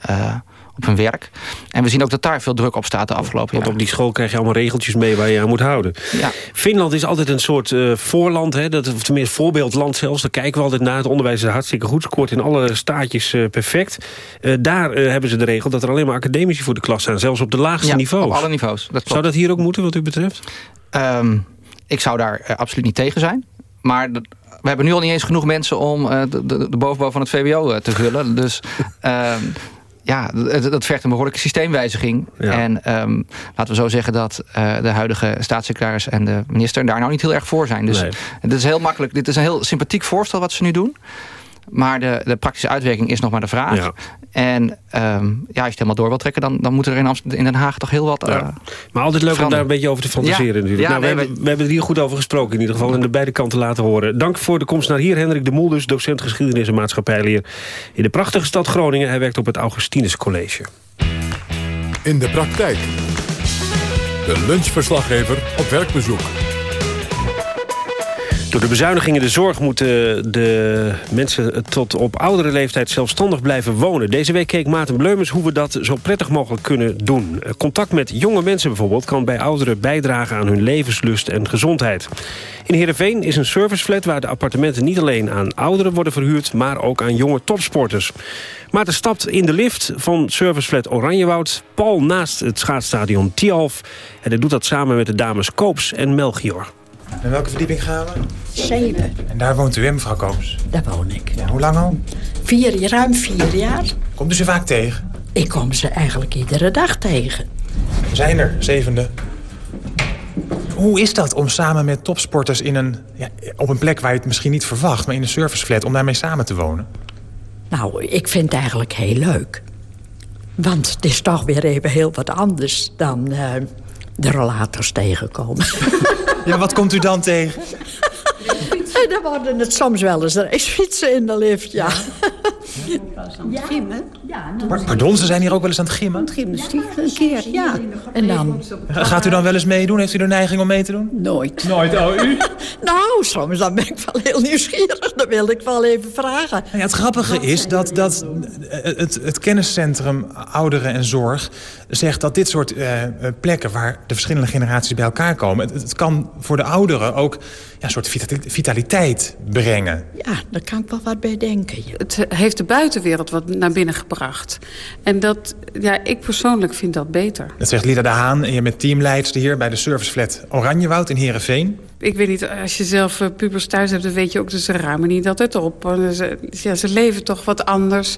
op hun werk. En we zien ook dat daar veel druk op staat de afgelopen jaren. Want op die school krijg je allemaal regeltjes mee waar je aan moet houden. Ja. Finland is altijd een soort uh, voorland, hè, dat, of tenminste voorbeeldland zelfs. Daar kijken we altijd naar. Het onderwijs is hartstikke goed, scoort in alle staatjes uh, perfect. Uh, daar hebben ze de regel dat er alleen maar academici voor de klas zijn. Zelfs op de laagste ja, niveaus. op alle niveaus. Dat zou dat hier ook moeten wat u betreft? Um, ik zou daar absoluut niet tegen zijn. Maar we hebben nu al niet eens genoeg mensen om de, de, de bovenbouw van het VWO te vullen. Dus um, ja, dat vergt een behoorlijke systeemwijziging. Ja. En um, laten we zo zeggen dat uh, de huidige staatssecretaris en de minister daar nou niet heel erg voor zijn. Dus nee. dit is heel makkelijk. Dit is een heel sympathiek voorstel wat ze nu doen. Maar de, de praktische uitwerking is nog maar de vraag. Ja. En um, ja, als je het helemaal door wil trekken... dan, dan moet er in, Amsterdam, in Den Haag toch heel wat uh, ja. Maar altijd leuk om daar een beetje over te fantaseren ja. natuurlijk. Ja, nou, nee, we, hebben, we hebben er hier goed over gesproken in ieder geval. En de beide kanten laten horen. Dank voor de komst naar hier. Hendrik de Moel dus, docent geschiedenis en maatschappijleer... in de prachtige stad Groningen. Hij werkt op het Augustinus College. In de praktijk. De lunchverslaggever op werkbezoek. De bezuinigingen in de zorg moeten de mensen tot op oudere leeftijd zelfstandig blijven wonen. Deze week keek Maarten Bleumers hoe we dat zo prettig mogelijk kunnen doen. Contact met jonge mensen bijvoorbeeld kan bij ouderen bijdragen aan hun levenslust en gezondheid. In Heerenveen is een serviceflat waar de appartementen niet alleen aan ouderen worden verhuurd, maar ook aan jonge topsporters. Maarten stapt in de lift van serviceflat Oranjewoud, pal naast het schaatsstadion Tialf. En hij doet dat samen met de dames Koops en Melchior. En welke verdieping gaan we? Zeven. En daar woont u, hè, mevrouw Koops? Daar woon ik. Ja, hoe lang al? Vier, ruim vier jaar. Komt u ze vaak tegen? Ik kom ze eigenlijk iedere dag tegen. We zijn er, zevende. Hoe is dat om samen met topsporters in een, ja, op een plek waar je het misschien niet verwacht... maar in een serviceflat, om daarmee samen te wonen? Nou, ik vind het eigenlijk heel leuk. Want het is toch weer even heel wat anders dan uh, de rollators tegenkomen. Ja, wat komt u dan tegen? En dan worden het soms wel eens racefietsen in de lift, ja. Ja. Gimmen? Ja, Pardon, ze zijn hier ook wel eens aan het gimmen? Gymnastiek een keer, ja. En dan... Gaat u dan wel eens meedoen? Heeft u de neiging om mee te doen? Nooit. Nooit, oh u? nou, soms dan ben ik wel heel nieuwsgierig. Dan wil ik wel even vragen. Ja, het grappige is dat, dat het, het kenniscentrum Ouderen en Zorg zegt dat dit soort uh, plekken... waar de verschillende generaties bij elkaar komen... het, het kan voor de ouderen ook ja, een soort vitaliteit brengen. Ja, daar kan ik wel wat bij denken. Het heeft de buitenwereld wat naar binnen gebracht. En dat, ja, ik persoonlijk vind dat beter. Dat zegt Lida de Haan en je bent teamleidster hier... bij de serviceflat Oranjewoud in Heerenveen. Ik weet niet, als je zelf uh, pubers thuis hebt... dan weet je ook, dat ze ruimen niet altijd op. Ze, ja, ze leven toch wat anders.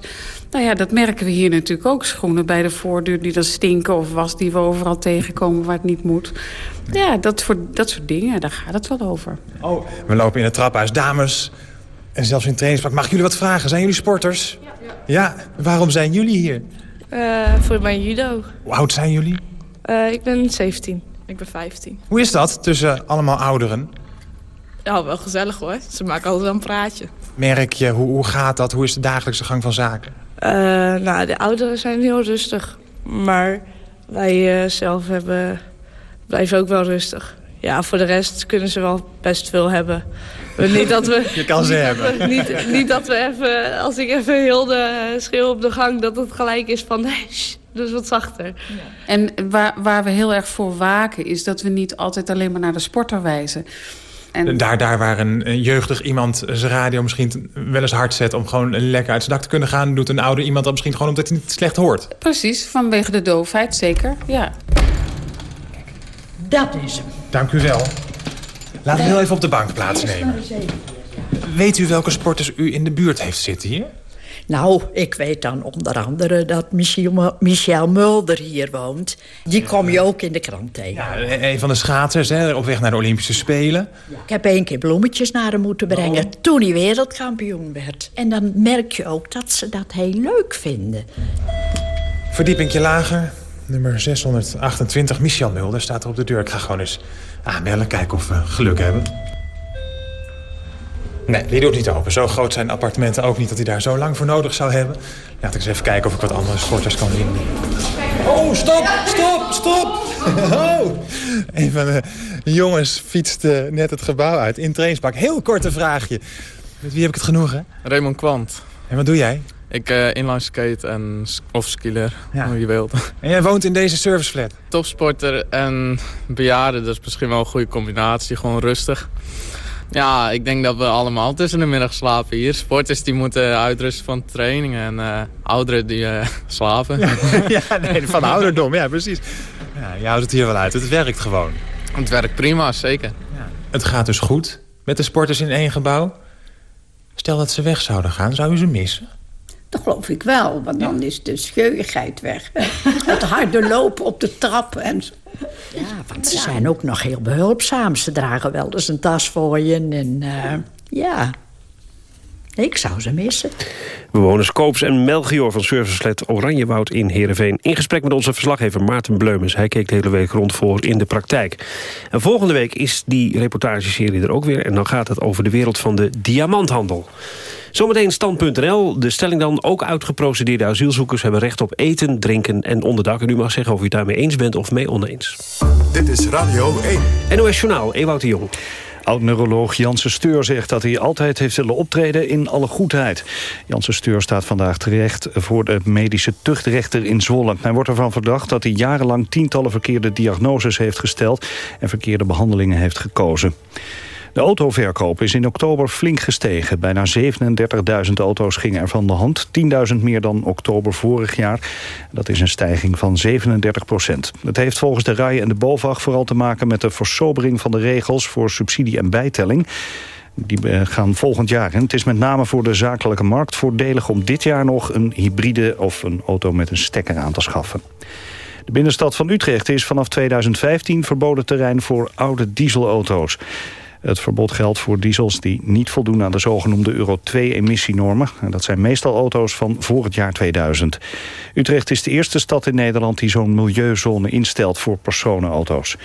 Nou ja, dat merken we hier natuurlijk ook. Schoenen bij de voordeur die dan stinken... of was die we overal tegenkomen waar het niet moet. Ja, dat, voor, dat soort dingen, daar gaat het wel over. Oh, we lopen in het trappenhuis. Dames, en zelfs in trainingspak. Mag ik jullie wat vragen? Zijn jullie sporters? Ja. Ja, waarom zijn jullie hier? Uh, voor mijn judo. Hoe oud zijn jullie? Uh, ik ben 17. Ik ben 15. Hoe is dat tussen allemaal ouderen? Ja, wel gezellig hoor. Ze maken altijd wel een praatje. Merk je, hoe, hoe gaat dat? Hoe is de dagelijkse gang van zaken? Uh, nou, de ouderen zijn heel rustig. Maar wij zelf hebben, blijven ook wel rustig. Ja, voor de rest kunnen ze wel best veel hebben. Niet dat we, Je kan ze hebben. Niet, niet dat we even, als ik even heel de schreeuw op de gang... dat het gelijk is van, nee, shh, dus wat zachter. Ja. En waar, waar we heel erg voor waken... is dat we niet altijd alleen maar naar de sporter wijzen. En... Daar, daar waar een, een, jeugdig iemand zijn radio misschien wel eens hard zet... om gewoon lekker uit zijn dak te kunnen gaan... doet een ouder iemand dat misschien gewoon omdat hij niet slecht hoort. Precies, vanwege de doofheid, zeker, ja. Dat is hem. Dank u wel. Laten we heel even op de bank plaatsnemen. Weet u welke sporters u in de buurt heeft zitten hier? Nou, ik weet dan onder andere dat Michel, Michel Mulder hier woont. Die kom je ook in de krant tegen. Ja, een van de schaatsers, hè, op weg naar de Olympische Spelen. Ik heb één keer bloemetjes naar hem moeten brengen... Oh. toen hij wereldkampioen werd. En dan merk je ook dat ze dat heel leuk vinden. Verdiepingje lager, nummer 628. Michel Mulder staat er op de deur. Ik ga gewoon eens aanbellen, kijken of we geluk hebben. Nee, die doet niet open. Zo groot zijn appartementen ook niet dat hij daar zo lang voor nodig zou hebben. Laat ik eens even kijken of ik wat andere sporters kan vinden. Oh, stop, stop, stop! Oh, een van de jongens fietste net het gebouw uit in trainspak. Heel korte vraagje. Met wie heb ik het genoegen? Raymond Kwant. En wat doe jij? Ik uh, inline skate en of ja. hoe je wilt. En jij woont in deze serviceflat? Topsporter en bejaarde, dat is misschien wel een goede combinatie. Gewoon rustig. Ja, ik denk dat we allemaal tussen de middag slapen hier. Sporters die moeten uitrusten van trainingen en uh, ouderen die uh, slapen. Ja, ja, nee, van ouderdom, ja precies. Ja, je houdt het hier wel uit, het werkt gewoon. Het werkt prima, zeker. Ja. Het gaat dus goed met de sporters in één gebouw. Stel dat ze weg zouden gaan, zou u ze missen? Dat geloof ik wel, want dan is de scheuigheid weg. Het harde lopen op de trap en zo. Ja, want ze zijn ook nog heel behulpzaam. Ze dragen wel eens een tas voor je en uh, ja... Ik zou ze missen. Bewoners Koops en Melchior van Servicelet Oranjewoud in Heerenveen... in gesprek met onze verslaggever Maarten Bleumens. Hij keek de hele week rond voor in de praktijk. En volgende week is die reportageserie er ook weer... en dan gaat het over de wereld van de diamanthandel. Zometeen stand.nl. De stelling dan, ook uitgeprocedeerde asielzoekers... hebben recht op eten, drinken en onderdak. En u mag zeggen of u het daarmee eens bent of mee oneens. Dit is Radio 1. NOS Journaal, Ewout de Jong. Oud-neuroloog Janssen Steur zegt dat hij altijd heeft willen optreden in alle goedheid. Janssen Steur staat vandaag terecht voor de medische tuchtrechter in Zwolle. Hij wordt ervan verdacht dat hij jarenlang tientallen verkeerde diagnoses heeft gesteld... en verkeerde behandelingen heeft gekozen. De autoverkoop is in oktober flink gestegen. Bijna 37.000 auto's gingen er van de hand. 10.000 meer dan oktober vorig jaar. Dat is een stijging van 37 procent. Het heeft volgens de RAI en de BOVAG vooral te maken... met de versobering van de regels voor subsidie en bijtelling. Die eh, gaan volgend jaar. En het is met name voor de zakelijke markt voordelig... om dit jaar nog een hybride of een auto met een stekker aan te schaffen. De binnenstad van Utrecht is vanaf 2015 verboden terrein voor oude dieselauto's. Het verbod geldt voor diesels die niet voldoen aan de zogenoemde Euro 2-emissienormen. Dat zijn meestal auto's van voor het jaar 2000. Utrecht is de eerste stad in Nederland die zo'n milieuzone instelt voor personenauto's.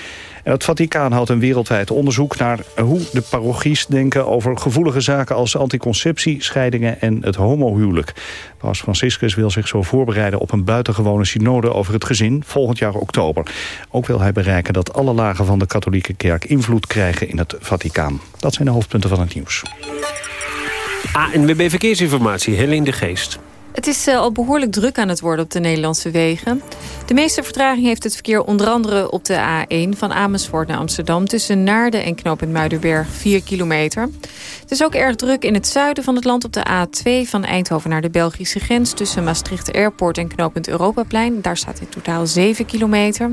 Het Vaticaan houdt een wereldwijd onderzoek naar hoe de parochies denken over gevoelige zaken als anticonceptie, scheidingen en het homohuwelijk. Paus Franciscus wil zich zo voorbereiden op een buitengewone synode over het gezin volgend jaar oktober. Ook wil hij bereiken dat alle lagen van de katholieke kerk invloed krijgen in het Vaticaan. Dat zijn de hoofdpunten van het nieuws. ANWB Verkeersinformatie, Helene de Geest. Het is uh, al behoorlijk druk aan het worden op de Nederlandse wegen. De meeste vertraging heeft het verkeer onder andere op de A1... van Amersfoort naar Amsterdam tussen Naarden en knooppunt Muidenberg 4 kilometer. Het is ook erg druk in het zuiden van het land op de A2... van Eindhoven naar de Belgische grens tussen Maastricht Airport en knooppunt Europaplein. Daar staat in totaal 7 kilometer.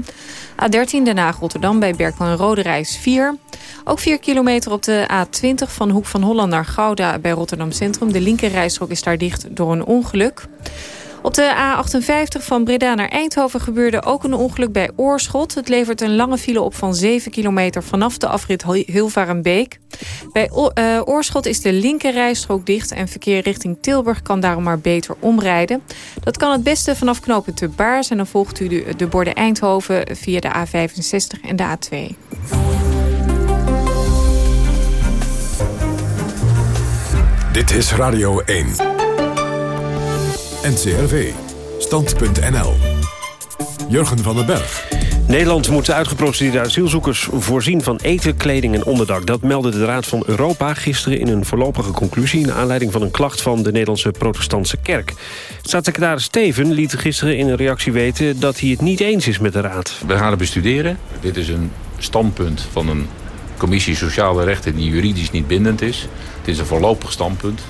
A13 Den Haag-Rotterdam bij Berkel en Rode Reis 4. Ook 4 kilometer op de A20 van Hoek van Holland naar Gouda bij Rotterdam Centrum. De linkerrijstrook is daar dicht door een ongeluk. Op de A58 van Breda naar Eindhoven gebeurde ook een ongeluk bij Oorschot. Het levert een lange file op van 7 kilometer vanaf de afrit Hilvarenbeek. Bij uh, Oorschot is de linkerrijstrook dicht... en verkeer richting Tilburg kan daarom maar beter omrijden. Dat kan het beste vanaf knooppunt te Baars... en dan volgt u de, de borden Eindhoven via de A65 en de A2. Dit is Radio 1. NCRV. Stand.nl. Jurgen van den Berg. Nederland moet de uitgeprocedeerde asielzoekers voorzien van eten, kleding en onderdak. Dat meldde de Raad van Europa gisteren in een voorlopige conclusie... naar aanleiding van een klacht van de Nederlandse protestantse kerk. Staatssecretaris Steven liet gisteren in een reactie weten... dat hij het niet eens is met de Raad. We gaan het bestuderen. Dit is een standpunt van een commissie Sociale Rechten... die juridisch niet bindend is. Het is een voorlopig standpunt.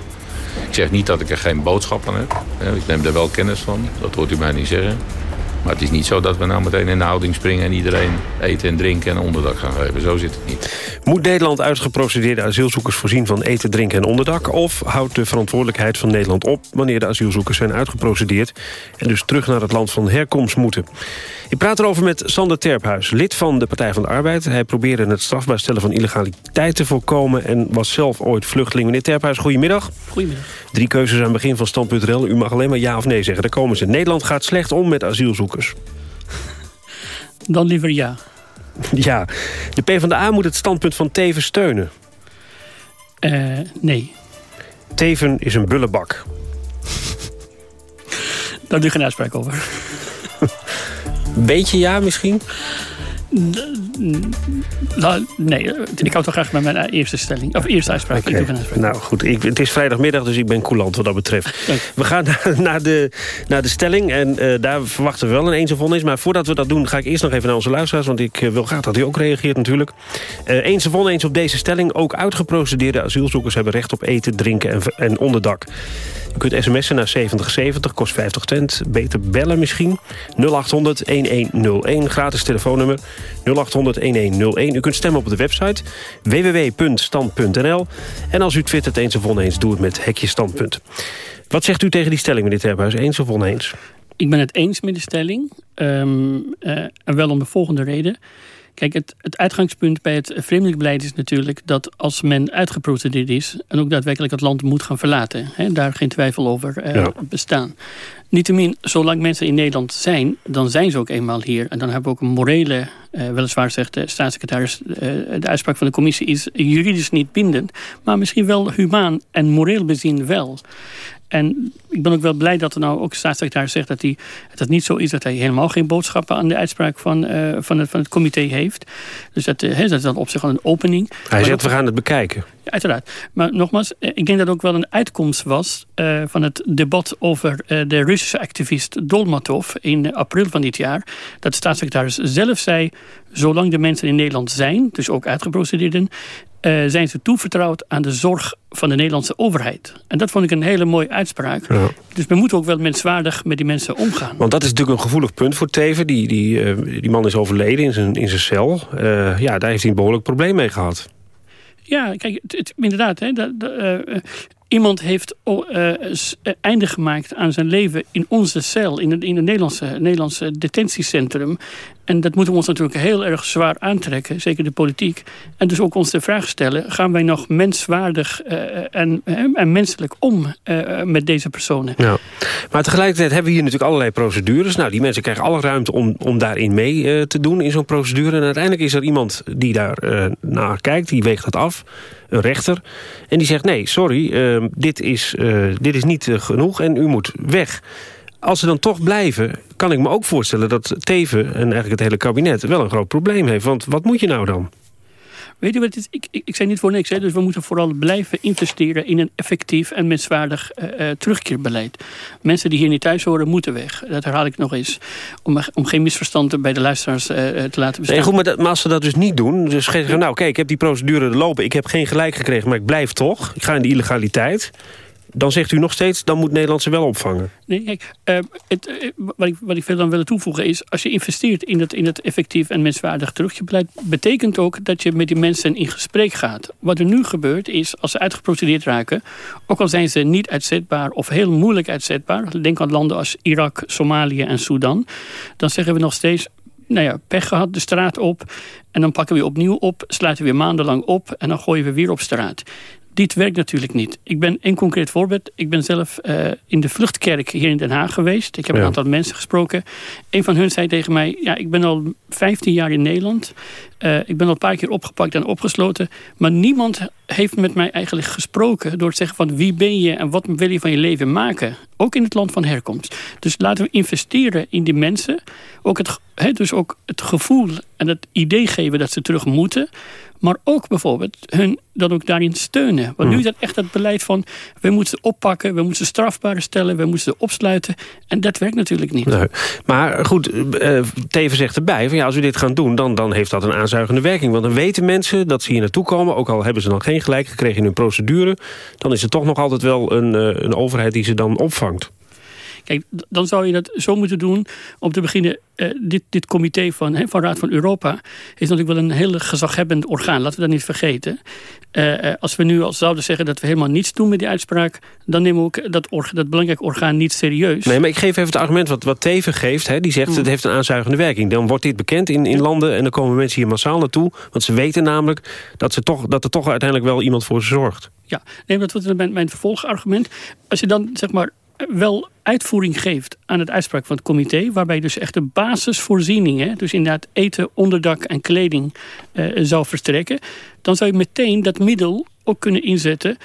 Ik zeg niet dat ik er geen boodschap aan heb. Ik neem er wel kennis van. Dat hoort u mij niet zeggen. Maar het is niet zo dat we nou meteen in de houding springen... en iedereen eten en drinken en onderdak gaan geven. Zo zit het niet. Moet Nederland uitgeprocedeerde asielzoekers voorzien van eten, drinken en onderdak? Of houdt de verantwoordelijkheid van Nederland op... wanneer de asielzoekers zijn uitgeprocedeerd... en dus terug naar het land van herkomst moeten? Ik praat erover met Sander Terphuis, lid van de Partij van de Arbeid. Hij probeerde het strafbaar stellen van illegaliteit te voorkomen... en was zelf ooit vluchteling. Meneer Terphuis, goedemiddag. Goedemiddag. Drie keuzes aan het begin van stand.nl. U mag alleen maar ja of nee zeggen. Daar komen ze. Nederland gaat slecht om met asielzoekers. Dan liever ja. Ja. De PvdA moet het standpunt van Teven steunen. Uh, nee. Teven is een bullebak. Daar doe ik geen uitspraak over. Beetje ja misschien? Nou, nee, ik hou toch graag met mijn eerste stelling. Of eerste uitspraak. Okay. Nou goed, ik, het is vrijdagmiddag, dus ik ben coulant wat dat betreft. We gaan naar, de, naar de stelling. En uh, daar verwachten we wel een eens of oneens. Maar voordat we dat doen, ga ik eerst nog even naar onze luisteraars. Want ik uh, wil graag dat u ook reageert natuurlijk. Uh, eens of oneens op deze stelling. Ook uitgeprocedeerde asielzoekers hebben recht op eten, drinken en, en onderdak. U kunt sms'en naar 7070, kost 50 cent. Beter bellen misschien. 0800-1101, gratis telefoonnummer. 0800-1101. U kunt stemmen op de website www.stand.nl. En als u twittert eens of oneens, doe het met hekje standpunt. Wat zegt u tegen die stelling, meneer Terbuis? Eens of oneens? Ik ben het eens met de stelling. Um, uh, en wel om de volgende reden. Kijk, het, het uitgangspunt bij het vreemdelingenbeleid is natuurlijk... dat als men uitgeprocedeerd is... en ook daadwerkelijk het land moet gaan verlaten. Hè, daar geen twijfel over ja. bestaan. Niettemin, zolang mensen in Nederland zijn... dan zijn ze ook eenmaal hier. En dan hebben we ook een morele... Uh, weliswaar zegt de staatssecretaris... Uh, de uitspraak van de commissie is juridisch niet bindend... maar misschien wel humaan en moreel bezien wel. En ik ben ook wel blij dat er nou ook de staatssecretaris zegt... dat, hij, dat het niet zo is dat hij helemaal geen boodschappen... aan de uitspraak van, uh, van, het, van het comité heeft. Dus dat, uh, dat is dan op zich al een opening. Hij maar zegt, we gaan het bekijken. Ja, uiteraard. Maar nogmaals, ik denk dat ook wel een uitkomst was... Uh, van het debat over de Russische activist Dolmatov... in april van dit jaar. Dat de staatssecretaris zelf zei... zolang de mensen in Nederland zijn, dus ook uitgeprocedeerden... Uh, zijn ze toevertrouwd aan de zorg van de Nederlandse overheid. En dat vond ik een hele mooie uitspraak. Ja. Dus we moeten ook wel menswaardig met die mensen omgaan. Want dat is natuurlijk een gevoelig punt voor Teven. Die, die, uh, die man is overleden in zijn, in zijn cel. Uh, ja, daar heeft hij een behoorlijk probleem mee gehad. Ja, kijk, het, het, inderdaad. Hè, dat, iemand heeft uh, einde gemaakt aan zijn leven in onze cel, in het, in het Nederlandse, Nederlandse detentiecentrum. En dat moeten we ons natuurlijk heel erg zwaar aantrekken, zeker de politiek. En dus ook ons de vraag stellen, gaan wij nog menswaardig uh, en, en menselijk om met deze personen? Ja. Maar tegelijkertijd hebben we hier natuurlijk allerlei procedures. Nou, die mensen krijgen alle ruimte om, om daarin mee te doen in zo'n procedure. En uiteindelijk is er iemand die daar naar kijkt, die weegt dat af een rechter. En die zegt, nee, sorry, uh, dit, is, dit is niet genoeg en u moet weg. Als ze dan toch blijven, kan ik me ook voorstellen... dat Teven en eigenlijk het hele kabinet wel een groot probleem heeft. Want wat moet je nou dan? Weet je wat het is? Ik, ik, ik zei niet voor niks. Hè? Dus we moeten vooral blijven investeren in een effectief en menswaardig uh, uh, terugkeerbeleid. Mensen die hier niet thuis horen, moeten weg. Dat herhaal ik nog eens. Om, om geen misverstanden bij de luisteraars uh, te laten bestaan. Nee, goed, maar, dat, maar, als ze dat dus niet doen. Dus zeggen, nou kijk, ik heb die procedure lopen. Ik heb geen gelijk gekregen, maar ik blijf toch. Ik ga in de illegaliteit. Dan zegt u nog steeds... dan moet Nederland ze wel opvangen. Nee, kijk, uh, het, uh, wat, ik, wat ik veel dan willen toevoegen is... als je investeert in het, in het effectief en menswaardig terugbeleid... betekent ook dat je met die mensen in gesprek gaat. Wat er nu gebeurt is, als ze uitgeprocedeerd raken... ook al zijn ze niet uitzetbaar of heel moeilijk uitzetbaar... denk aan landen als Irak, Somalië en Sudan... dan zeggen we nog steeds nou ja, pech gehad, de straat op. En dan pakken we opnieuw op, sluiten we weer maandenlang op... en dan gooien we weer op straat. Dit werkt natuurlijk niet. Ik ben een concreet voorbeeld. Ik ben zelf uh, in de vluchtkerk hier in Den Haag geweest. Ik heb een aantal mensen gesproken. Een van hun zei tegen mij... ja, ik ben al 15 jaar in Nederland. Uh, ik ben al een paar keer opgepakt en opgesloten. Maar niemand heeft met mij eigenlijk gesproken... door te zeggen van wie ben je en wat wil je van je leven maken. Ook in het land van herkomst. Dus laten we investeren in die mensen. Ook het, he, dus ook het gevoel en het idee geven dat ze terug moeten... Maar ook bijvoorbeeld hun dan ook daarin steunen. Want nu hmm. is dat echt het beleid van... we moeten ze oppakken, we moeten ze strafbaar stellen... we moeten ze opsluiten. En dat werkt natuurlijk niet. Nee. Maar goed, uh, Teven zegt erbij... Van, ja, als we dit gaan doen, dan, dan heeft dat een aanzuigende werking. Want dan weten mensen dat ze hier naartoe komen... ook al hebben ze dan geen gelijk gekregen in hun procedure... dan is er toch nog altijd wel een, uh, een overheid die ze dan opvangt. Kijk, dan zou je dat zo moeten doen om te beginnen. Uh, dit, dit comité van, he, van Raad van Europa is natuurlijk wel een heel gezaghebbend orgaan. Laten we dat niet vergeten. Uh, als we nu al zouden zeggen dat we helemaal niets doen met die uitspraak... dan nemen we ook dat, orga, dat belangrijk orgaan niet serieus. Nee, maar ik geef even het argument wat, wat Teven geeft. Hè, die zegt mm. het heeft een aanzuigende werking. Dan wordt dit bekend in, in landen en dan komen mensen hier massaal naartoe. Want ze weten namelijk dat, ze toch, dat er toch uiteindelijk wel iemand voor ze zorgt. Ja, nee, dat wordt mijn, mijn vervolgargument. Als je dan zeg maar wel uitvoering geeft aan het uitspraak van het comité... waarbij dus echt de basisvoorzieningen... dus inderdaad eten, onderdak en kleding uh, zou verstrekken... dan zou je meteen dat middel ook kunnen inzetten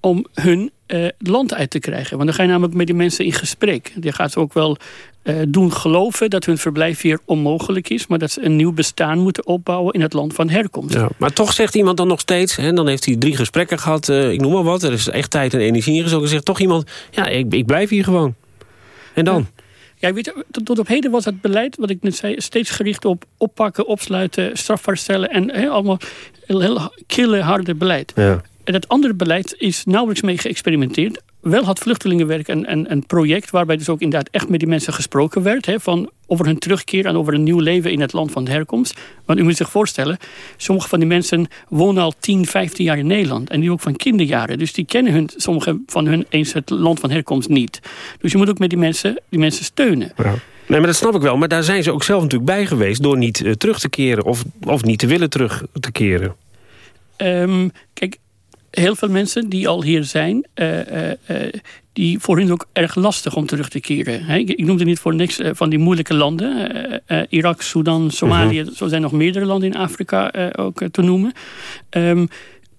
om hun uh, land uit te krijgen. Want dan ga je namelijk met die mensen in gesprek. Je gaat ze ook wel uh, doen geloven dat hun verblijf hier onmogelijk is... maar dat ze een nieuw bestaan moeten opbouwen in het land van herkomst. Ja, maar toch zegt iemand dan nog steeds... Hè, dan heeft hij drie gesprekken gehad, uh, ik noem maar wat... er is echt tijd en energie ingezogen... zegt toch iemand, ja, ik, ik blijf hier gewoon. En dan? Ja. Ja, weet tot, tot, op heden was het beleid, wat ik net zei, steeds gericht op oppakken, opsluiten, strafbaar stellen en he, allemaal heel, heel kille, harde beleid. Ja. En het andere beleid is nauwelijks mee geëxperimenteerd. Wel had Vluchtelingenwerk een, een, een, project waarbij dus ook inderdaad echt met die mensen gesproken werd. Hè, van over hun terugkeer en over een nieuw leven in het land van herkomst. Want u moet zich voorstellen, sommige van die mensen wonen al 10, 15 jaar in Nederland. En die ook van kinderjaren. Dus die kennen hun, sommige van hun eens het land van herkomst niet. Dus je moet ook met die mensen, die mensen steunen. Ja. Nee, maar dat snap ik wel. Maar daar zijn ze ook zelf natuurlijk bij geweest... door niet uh, terug te keren of, of niet te willen terug te keren. Um, kijk, heel veel mensen die al hier zijn... Uh, uh, die voor hen ook erg lastig om terug te keren. Ik, noemde niet voor niks van die moeilijke landen. Irak, Sudan, Somalië. -hmm. Zo zijn nog meerdere landen in Afrika ook te noemen. Um,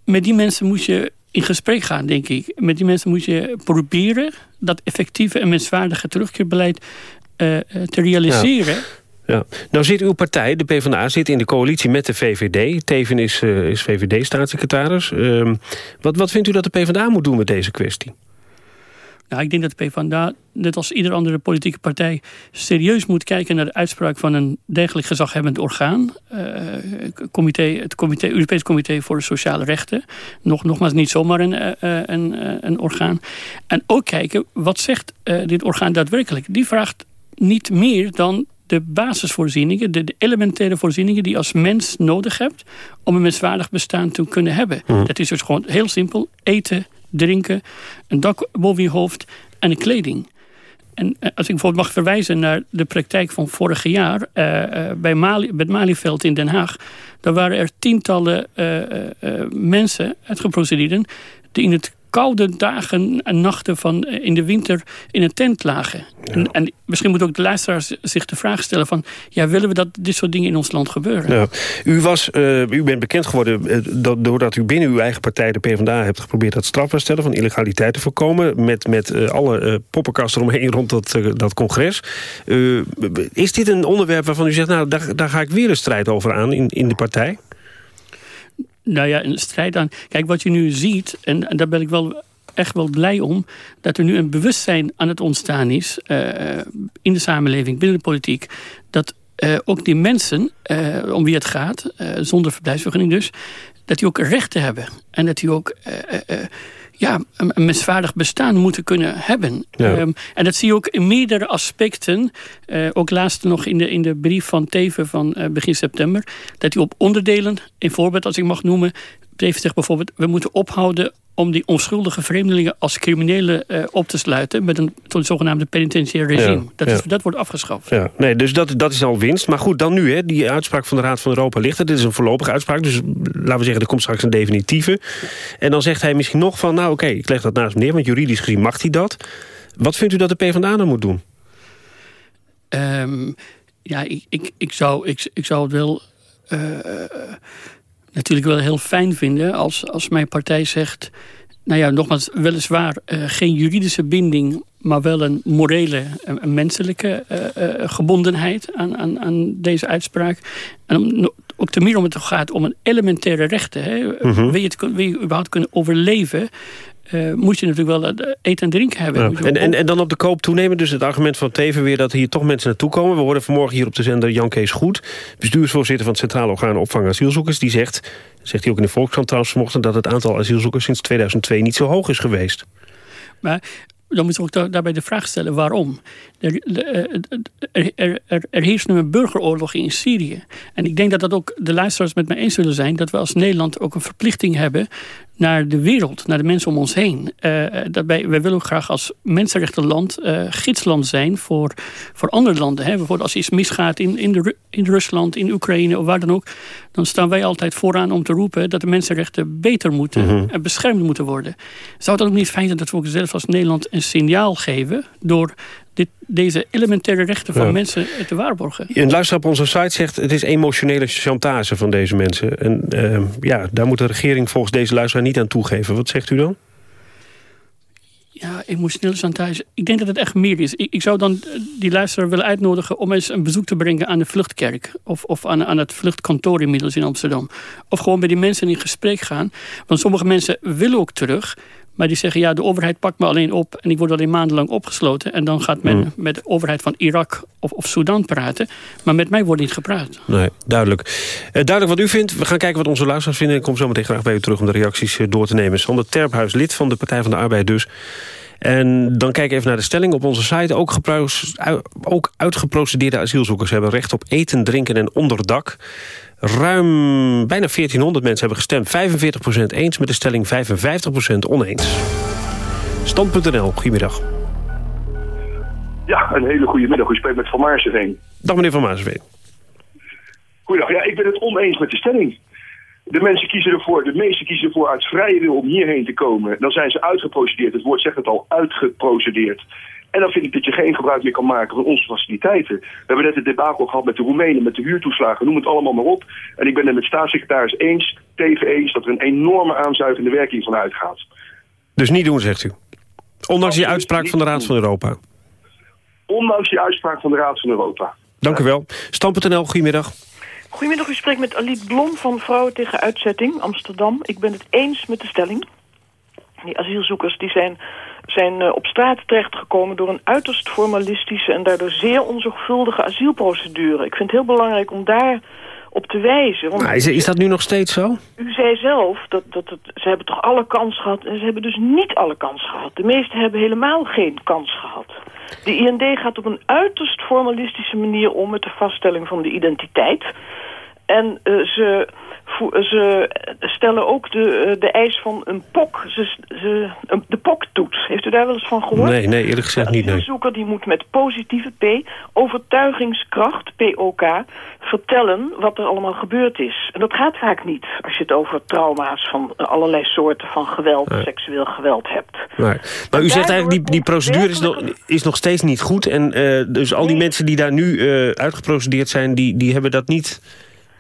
met die mensen moet je in gesprek gaan, denk ik. Met die mensen moet je proberen... dat effectieve en menswaardige terugkeerbeleid te realiseren... Ja. Ja. Nou zit uw partij, de PvdA, zit in de coalitie met de VVD. Teven is, uh, is VVD-staatssecretaris. Uh, wat, wat vindt u dat de PvdA moet doen met deze kwestie? Nou, ik denk dat de PvdA, net als ieder andere politieke partij... serieus moet kijken naar de uitspraak van een dergelijk gezaghebbend orgaan. Uh, comité, het comité, Europees Comité voor de Sociale Rechten. Nog, nogmaals, niet zomaar een, een, een orgaan. En ook kijken, wat zegt dit orgaan daadwerkelijk? Die vraagt niet meer dan de basisvoorzieningen, de, de, elementaire voorzieningen die je als mens nodig hebt om een menswaardig bestaan te kunnen hebben. Mm. Dat is dus gewoon heel simpel. Eten, drinken, een dak boven je hoofd en een kleding. En eh, als ik bijvoorbeeld mag verwijzen naar de praktijk van vorig jaar... Uh, uh, bij, Mali, bij het Malieveld in Den Haag... daar waren er tientallen uh, mensen, uitgeprocedeerden... die in het koude dagen en nachten van eh, in de winter in een tent lagen. En, en, misschien moet ook de luisteraars zich de vraag stellen van... ja, willen we dat dit soort dingen in ons land gebeuren? Ja. U, was, uh, u bent bekend geworden uh, dat, doordat u binnen uw eigen partij... de PvdA hebt geprobeerd dat strafbaar stellen van illegaliteit te voorkomen... met, met uh, alle poppenkasten omheen rond dat, dat congres. is dit een onderwerp waarvan u zegt... nou, daar, daar ga ik weer een strijd over aan in, in de partij? Nou ja, een strijd aan... Kijk, wat je nu ziet, en, en daar ben ik wel echt wel blij om... dat er nu een bewustzijn aan het ontstaan is... Uh, in de samenleving, binnen de politiek... dat uh, ook die mensen uh, om wie het gaat, zonder verblijfsvergunning dus... dat die ook rechten hebben. En dat die ook ja, een, menswaardig bestaan moeten kunnen hebben. Ehm, en dat zie je ook in meerdere aspecten. Uh, ook laatst nog in de, in de brief van Teven van uh, begin september. Dat hij op onderdelen, een voorbeeld als ik mag noemen... Teven zegt bijvoorbeeld, we moeten ophouden om die onschuldige vreemdelingen als criminelen uh, op te sluiten... met een, zogenaamde penitentiair regime. dat, is, dat wordt afgeschaft. Ja, nee, dus dat, dat is al winst. Maar goed, dan nu, hè, die uitspraak van de Raad van Europa ligt er. Dit is een voorlopige uitspraak, dus laten we zeggen... er komt straks een definitieve. En dan zegt hij misschien nog van... nou oké, okay, ik leg dat naast me neer, want juridisch gezien mag hij dat. Wat vindt u dat de PvdA dan moet doen? Um, ja, ik, ik, ik, zou, ik, ik zou het wel... Uh, natuurlijk wel heel fijn vinden als, als mijn partij zegt... nou ja, nogmaals, weliswaar uh, geen juridische binding... maar wel een morele, een menselijke uh, uh, gebondenheid aan, aan, aan deze uitspraak. En om, ook te meer om het gaat om een elementaire rechten. Hè? Mm -hmm. wil, je het, wil je überhaupt kunnen overleven... Uh, moet je natuurlijk wel uh, eten en drinken hebben. Ja. En, en, en dan op de koop toenemen. Dus het argument van Teven weer dat hier toch mensen naartoe komen. We hoorden vanmorgen hier op de zender Jan Kees Goed... bestuursvoorzitter van het Centraal Orgaan Opvang Asielzoekers. Die zegt, zegt hij ook in de Volkskrant trouwens vanochtend... dat het aantal asielzoekers sinds 2002 niet zo hoog is geweest. Maar dan moeten we ook daarbij de vraag stellen waarom. Er, er, er, er, er heerst nu een burgeroorlog in Syrië. En ik denk dat dat ook de luisteraars met mij eens zullen zijn... dat we als Nederland ook een verplichting hebben naar de wereld, naar de mensen om ons heen. Uh, daarbij, wij willen ook graag als mensenrechtenland uh, gidsland zijn voor, voor andere landen. Hè. Bijvoorbeeld als iets misgaat in, in, de, in Rusland, in Oekraïne of waar dan ook... dan staan wij altijd vooraan om te roepen dat de mensenrechten beter moeten... Mm -hmm. en beschermd moeten worden. Zou het ook niet fijn zijn dat we ook zelf als Nederland een signaal geven... door dit, deze elementaire rechten van ja. mensen te waarborgen. Een luisteraar op onze site zegt... het is emotionele chantage van deze mensen. En uh, ja, daar moet de regering volgens deze luisteraar niet aan toegeven. Wat zegt u dan? Ja, emotionele chantage. Ik denk dat het echt meer is. Ik, ik, zou dan die luisteraar willen uitnodigen... om eens een bezoek te brengen aan de vluchtkerk. Of, of aan, aan het vluchtkantoor inmiddels in Amsterdam. Of gewoon bij die mensen in gesprek gaan. Want sommige mensen willen ook terug... Maar die zeggen, ja, de overheid pakt me alleen op... en ik word alleen maandenlang opgesloten. En dan gaat men mm. met de overheid van Irak of, of Sudan praten. Maar met mij wordt niet gepraat. Nee, duidelijk. Uh, duidelijk wat u vindt. We gaan kijken wat onze luisteraars vinden. Ik kom zo meteen graag bij u terug om de reacties uh, door te nemen. Sander Terphuis, lid van de Partij van de Arbeid dus. En dan kijk even naar de stelling op onze site. Ook, ook uitgeprocedeerde asielzoekers hebben recht op eten, drinken en onderdak. Ruim bijna 1400 mensen hebben gestemd. 45% eens met de stelling 55% oneens. Stand.nl, goedemiddag. Ja, een hele goede middag. U spreekt met Van Maarseveen. Dag meneer Van Maarseveen. Goedendag. Ja, ik ben het oneens met de stelling. De mensen kiezen ervoor, de meesten kiezen ervoor uit vrije wil om hierheen te komen. Dan zijn ze uitgeprocedeerd. Het woord zegt het al, uitgeprocedeerd. En dan vind ik dat je geen gebruik meer kan maken van onze faciliteiten. We hebben net het debakel gehad met de Roemenen, met de huurtoeslagen, noem het allemaal maar op. En ik ben het met staatssecretaris eens, tegen eens, dat er een enorme aanzuigende werking van uitgaat. Dus niet doen, zegt u? Ondanks die uitspraak van de Raad van Europa? Ondanks die uitspraak van de Raad van Europa. Dank u wel. Stam.nl, goedemiddag. Goedemiddag, u spreekt met Aliet Blom van Vrouwen tegen Uitzetting, Amsterdam. Ik ben het eens met de stelling. Die asielzoekers die zijn zijn uh, op straat terechtgekomen door een uiterst formalistische en daardoor zeer onzorgvuldige asielprocedure. Ik vind het heel belangrijk om daar op te wijzen. Want is, is, dat nu nog steeds zo? U zei zelf dat, dat ze hebben toch alle kans gehad en ze hebben dus niet alle kans gehad. De meesten hebben helemaal geen kans gehad. De IND gaat op een uiterst formalistische manier om met de vaststelling van de identiteit. En uh, ze ze stellen ook de, de eis van een POK, ze, ze, de POK-toets. Heeft u daar wel eens van gehoord? Nee, nee eerlijk gezegd niet. De zoeker die moet met positieve P, overtuigingskracht, POK, vertellen wat er allemaal gebeurd is. En dat gaat vaak niet als je het over trauma's van allerlei soorten van geweld, nee. seksueel geweld hebt. Nee. Maar u zegt eigenlijk, die, die procedure is nog, is nog steeds niet goed. En uh, dus al die mensen die daar nu uh, uitgeprocedeerd zijn, die, die hebben dat niet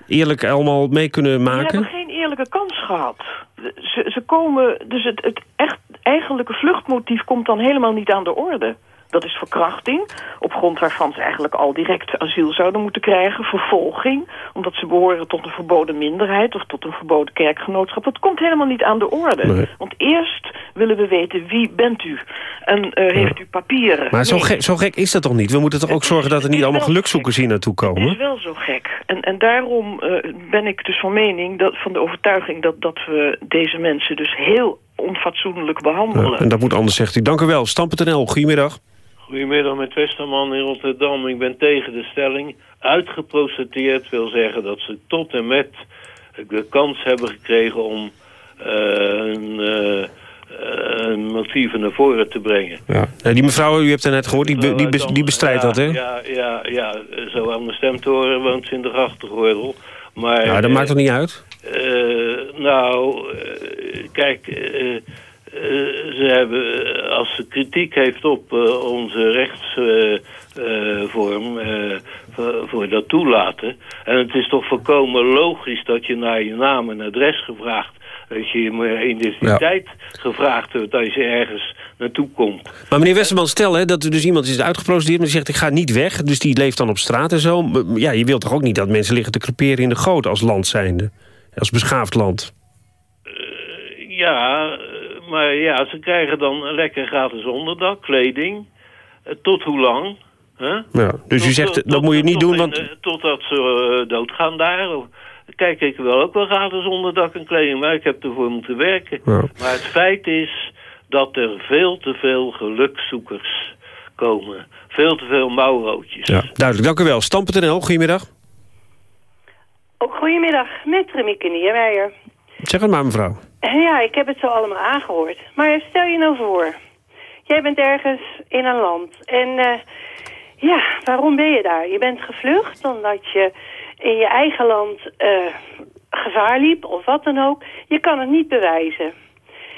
eerlijk allemaal mee kunnen maken? Ze hebben geen eerlijke kans gehad. Ze, ze komen, dus het, het echt eigenlijke vluchtmotief komt dan helemaal niet aan de orde. Dat is verkrachting, op grond waarvan ze eigenlijk al direct asiel zouden moeten krijgen. Vervolging, omdat ze behoren tot een verboden minderheid of tot een verboden kerkgenootschap. Dat komt helemaal niet aan de orde. Nee. Want eerst willen we weten wie bent u en uh, heeft ja. u papieren. Maar zo, gek, zo, gek, is dat toch niet? We moeten toch ook zorgen dat er niet allemaal gelukzoekers hier naartoe komen? Het is wel zo gek. En, en daarom uh, ben ik dus van mening, dat, van de overtuiging... Dat, dat we deze mensen dus heel onfatsoenlijk behandelen. Ja, en dat moet anders, zegt u. Dank u wel. Stam.nl, goedemiddag. Goedemiddag met Westerman in Rotterdam. Ik ben tegen de stelling. Uitgeprocedeerd wil zeggen dat ze tot en met de kans hebben gekregen om uh, een, uh, een motieven naar voren te brengen. Ja. die mevrouw, u hebt het net gehoord, die, be, die, be, die bestrijdt ja, dat, hè? Ja, ja, ja, zo aan de stemtoren woont ze in de grachtengordel. Maar, ja, dat maakt toch niet uit? Uh, nou, kijk... ze hebben, als ze kritiek heeft op onze rechtsvorm voor dat toelaten. En het is toch volkomen logisch dat je naar je naam en adres gevraagd dat je je identiteit ja. gevraagd wordt als je ergens naartoe komt. Maar meneer Westerman, stel hè, dat er dus iemand is uitgeprocedeerd... maar die zegt, ik ga niet weg, dus die leeft dan op straat en zo. Ja, je wilt toch ook niet dat mensen liggen te creperen in de goot als land zijnde? Als beschaafd land? Ja, maar ja, ze krijgen dan een lekker gratis onderdak, kleding. Uh, tot hoe lang? Huh? Ja, dus tot, u zegt, tot, dat moet je niet doen, want... In, totdat ze uh, doodgaan daar. Kijk, ik wil ook wel gratis onderdak en kleding, maar ik heb ervoor moeten werken. Ja. Maar het feit is dat er veel te veel gelukzoekers komen. Veel te veel mouwroodjes. Ja, duidelijk. Dank u wel. Stam.nl, goedemiddag. Ook goedemiddag, met Remieke Niermeijer. Zeg het maar, mevrouw. Ja, ik heb het zo allemaal aangehoord. Maar stel je nou voor, jij bent ergens in een land. En uh, ja, waarom ben je daar? Je bent gevlucht omdat je in je eigen land uh, gevaar liep of wat dan ook. Je kan het niet bewijzen.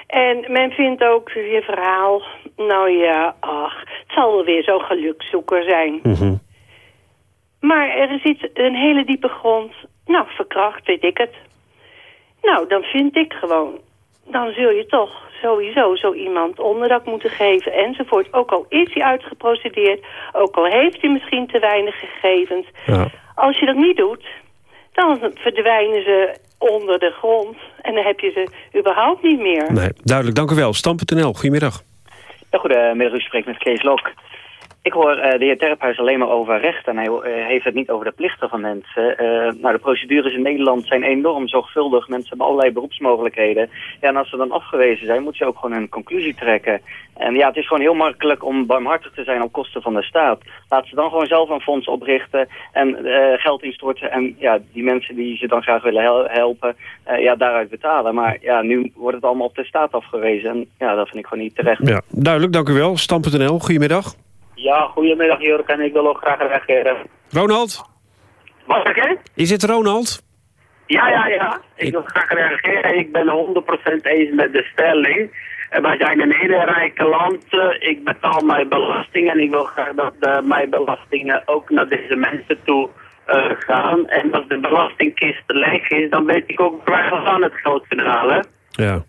En men vindt ook je verhaal, nou ja, ach, het zal wel weer zo'n gelukzoeker zijn. Mm -hmm. Maar er zit een hele diepe grond, nou, verkracht, weet ik het. Nou, dan vind ik gewoon, dan zul je toch sowieso zo iemand onderdak moeten geven enzovoort. Ook al is hij uitgeprocedeerd, ook al heeft hij misschien te weinig gegevens. Ja. Als je dat niet doet, dan verdwijnen ze onder de grond. En dan heb je ze überhaupt niet meer. Nee, duidelijk. Dank u wel. Stam.nl, goedemiddag. Ja, goedemiddag, u spreekt met Kees Lok. Ik hoor uh, de heer Terphuis alleen maar over rechten en hij uh, heeft het niet over de plichten van mensen. Uh, nou, de procedures in Nederland zijn enorm zorgvuldig. Mensen hebben allerlei beroepsmogelijkheden. Ja, en als ze dan afgewezen zijn, moet je ook gewoon een conclusie trekken. En ja, het is gewoon heel makkelijk om barmhartig te zijn op kosten van de staat. Laat ze dan gewoon zelf een fonds oprichten en geld instorten. En ja, die mensen die ze dan graag willen hel helpen, ja, daaruit betalen. Maar ja, nu wordt het allemaal op de staat afgewezen. En ja, dat vind ik gewoon niet terecht. Ja, duidelijk, dank u wel. Stam.nl, goedemiddag. Ja, goedemiddag Jurk en ik wil ook graag reageren. Ronald? Wat zeg je? Is het Ronald? Ja, ja, ja. Ik wil graag reageren. Ik ben 100% eens met de stelling. Wij zijn een hele rijke land. Ik betaal mijn belasting en ik wil graag dat uh, mijn belastingen ook naar deze mensen toe uh, gaan. En als de belastingkist leeg is, dan weet ik ook waar we aan het geld kunnen halen. Ja.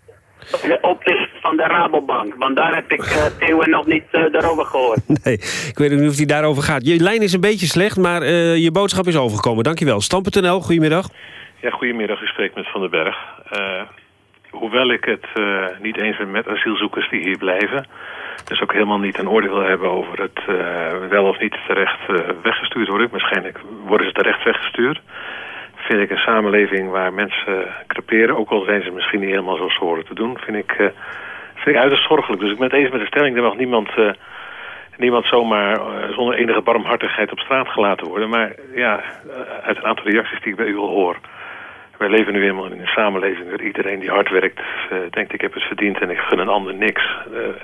De oplichting van de Rabobank. Want daar heb ik uh, Theo nog niet uh, daarover gehoord. Nee, ik weet niet of hij daarover gaat. Je lijn is een beetje slecht, maar uh, je boodschap is overgekomen. Dankjewel. Stam.nl, goedemiddag. Ja, goedemiddag. U spreekt met Van den Berg. hoewel ik het niet eens ben met asielzoekers die hier blijven... dus ook helemaal niet een oordeel wil hebben over het wel of niet terecht weggestuurd worden. Waarschijnlijk worden ze terecht weggestuurd vind ik een samenleving waar mensen creperen, ook al zijn ze misschien niet helemaal zoals ze horen te doen, vind ik, uh, vind ik uiterst zorgelijk. Dus ik ben het eens met de stelling, er mag niemand, uh, niemand zomaar uh, zonder enige barmhartigheid op straat gelaten worden. Maar ja, uit een aantal reacties die ik bij u al hoor, wij leven nu eenmaal in een samenleving waar iedereen die hard werkt denkt ik heb het verdiend en ik gun een ander niks.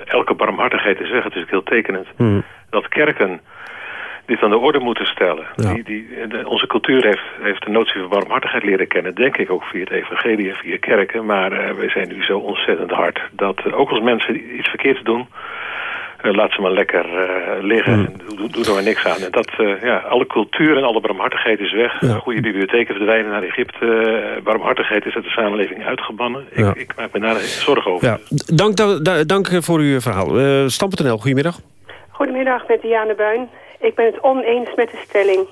elke barmhartigheid is weg, het is heel tekenend. Hmm. Dat kerken dit aan de orde moeten stellen. Ja. Die, die, de, onze cultuur heeft, heeft de notie van barmhartigheid leren kennen, denk ik ook via het evangelie en via kerken. Maar uh, wij zijn nu zo ontzettend hard dat uh, ook als mensen iets verkeerds doen, uh, laat ze maar lekker liggen Hmm. en doe, doe er maar niks aan. En dat, ja, alle cultuur en alle barmhartigheid is weg. Ja. Goede bibliotheken verdwijnen naar Egypte. barmhartigheid is uit de samenleving uitgebannen. Ik, Ja. ik maak me daar zorgen over. Ja. Dank, da- da- dank voor uw verhaal. Uh, Stam.nl, goedemiddag. Goedemiddag, met Diane Buin. Ik ben het oneens met de stelling.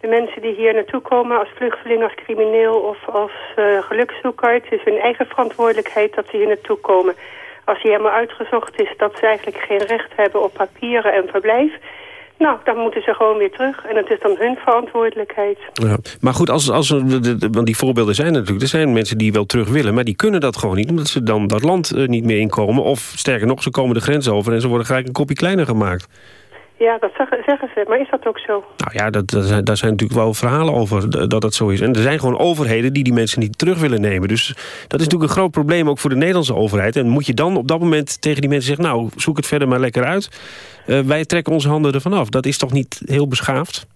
De mensen die hier naartoe komen als vluchteling, als crimineel of als uh, het is hun eigen verantwoordelijkheid dat ze hier naartoe komen. Als die helemaal uitgezocht is dat ze eigenlijk geen recht hebben op papieren en verblijf... Nou, dan moeten ze gewoon weer terug. En het is dan hun verantwoordelijkheid. Ja. Maar goed, als, als, want die voorbeelden zijn natuurlijk. Er zijn mensen die wel terug willen, maar die kunnen dat gewoon niet... omdat ze dan dat land eh, niet meer inkomen. Of sterker nog, ze komen de grens over... en ze worden gelijk een kopje kleiner gemaakt. Ja, dat zeggen, ze. Maar is dat ook zo? Nou ja, dat, dat zijn, daar zijn natuurlijk wel verhalen over dat dat zo is. En er zijn gewoon overheden die die mensen niet terug willen nemen. Dus dat is natuurlijk een groot probleem ook voor de Nederlandse overheid. En moet je dan op dat moment tegen die mensen zeggen... nou, zoek het verder maar lekker uit. Eh, wij trekken onze handen ervan af. Dat is toch niet heel beschaafd?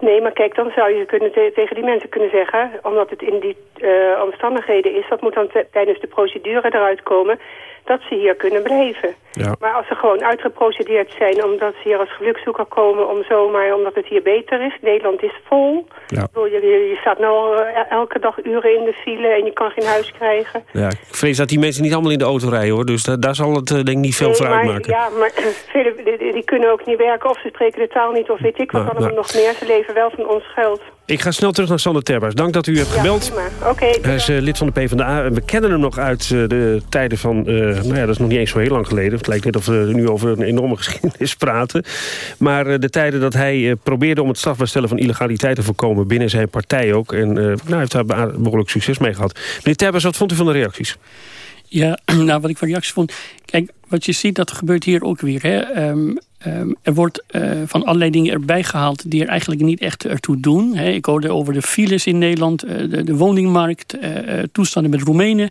Nee, maar kijk, dan zou je kunnen te- tegen die mensen kunnen zeggen... omdat het in die eh, omstandigheden is... dat moet dan tijdens de procedure eruit komen... dat ze hier kunnen blijven. Ja. Maar als ze gewoon uitgeprocedeerd zijn... omdat ze hier als gelukzoeker komen... om zomaar, omdat het hier beter is. Nederland is vol. Ja. Je, je, staat nou al eh, elke dag uren in de file... en je kan geen huis krijgen. Ja, ik vrees dat die mensen niet allemaal in de auto rijden, hoor. Dus da- daar zal het eh, denk ik niet veel Nee, voor maar, uitmaken. Ja, maar velen die, die- die kunnen ook niet werken... of ze spreken de taal niet, of weet ik wat Nou, allemaal nou. nog meer. Ze leven wel van ons geld. Ik ga snel terug naar Sander Terbers. Dank dat u hebt Ja, gebeld. Oké. Hij is eh, lid van de PvdA. En we kennen hem nog uit eh, de tijden van... eh, nou ja, dat is nog niet eens zo heel lang geleden. Het lijkt net of we nu over een enorme geschiedenis praten. Maar eh, de tijden dat hij eh, probeerde om het strafbaar stellen van illegaliteit te voorkomen... binnen zijn partij ook. En eh, nou, hij heeft daar behoorlijk succes mee gehad. Meneer Terbers, wat vond u van de reacties? Ja, nou wat ik van reacties vond. Kijk, wat je ziet, dat gebeurt hier ook weer. Hè. Ehm, ehm, er wordt eh, van allerlei dingen erbij gehaald die er eigenlijk niet echt ertoe doen. Ik hoorde over de files in Nederland, eh, de, de woningmarkt, eh, toestanden met Roemenen.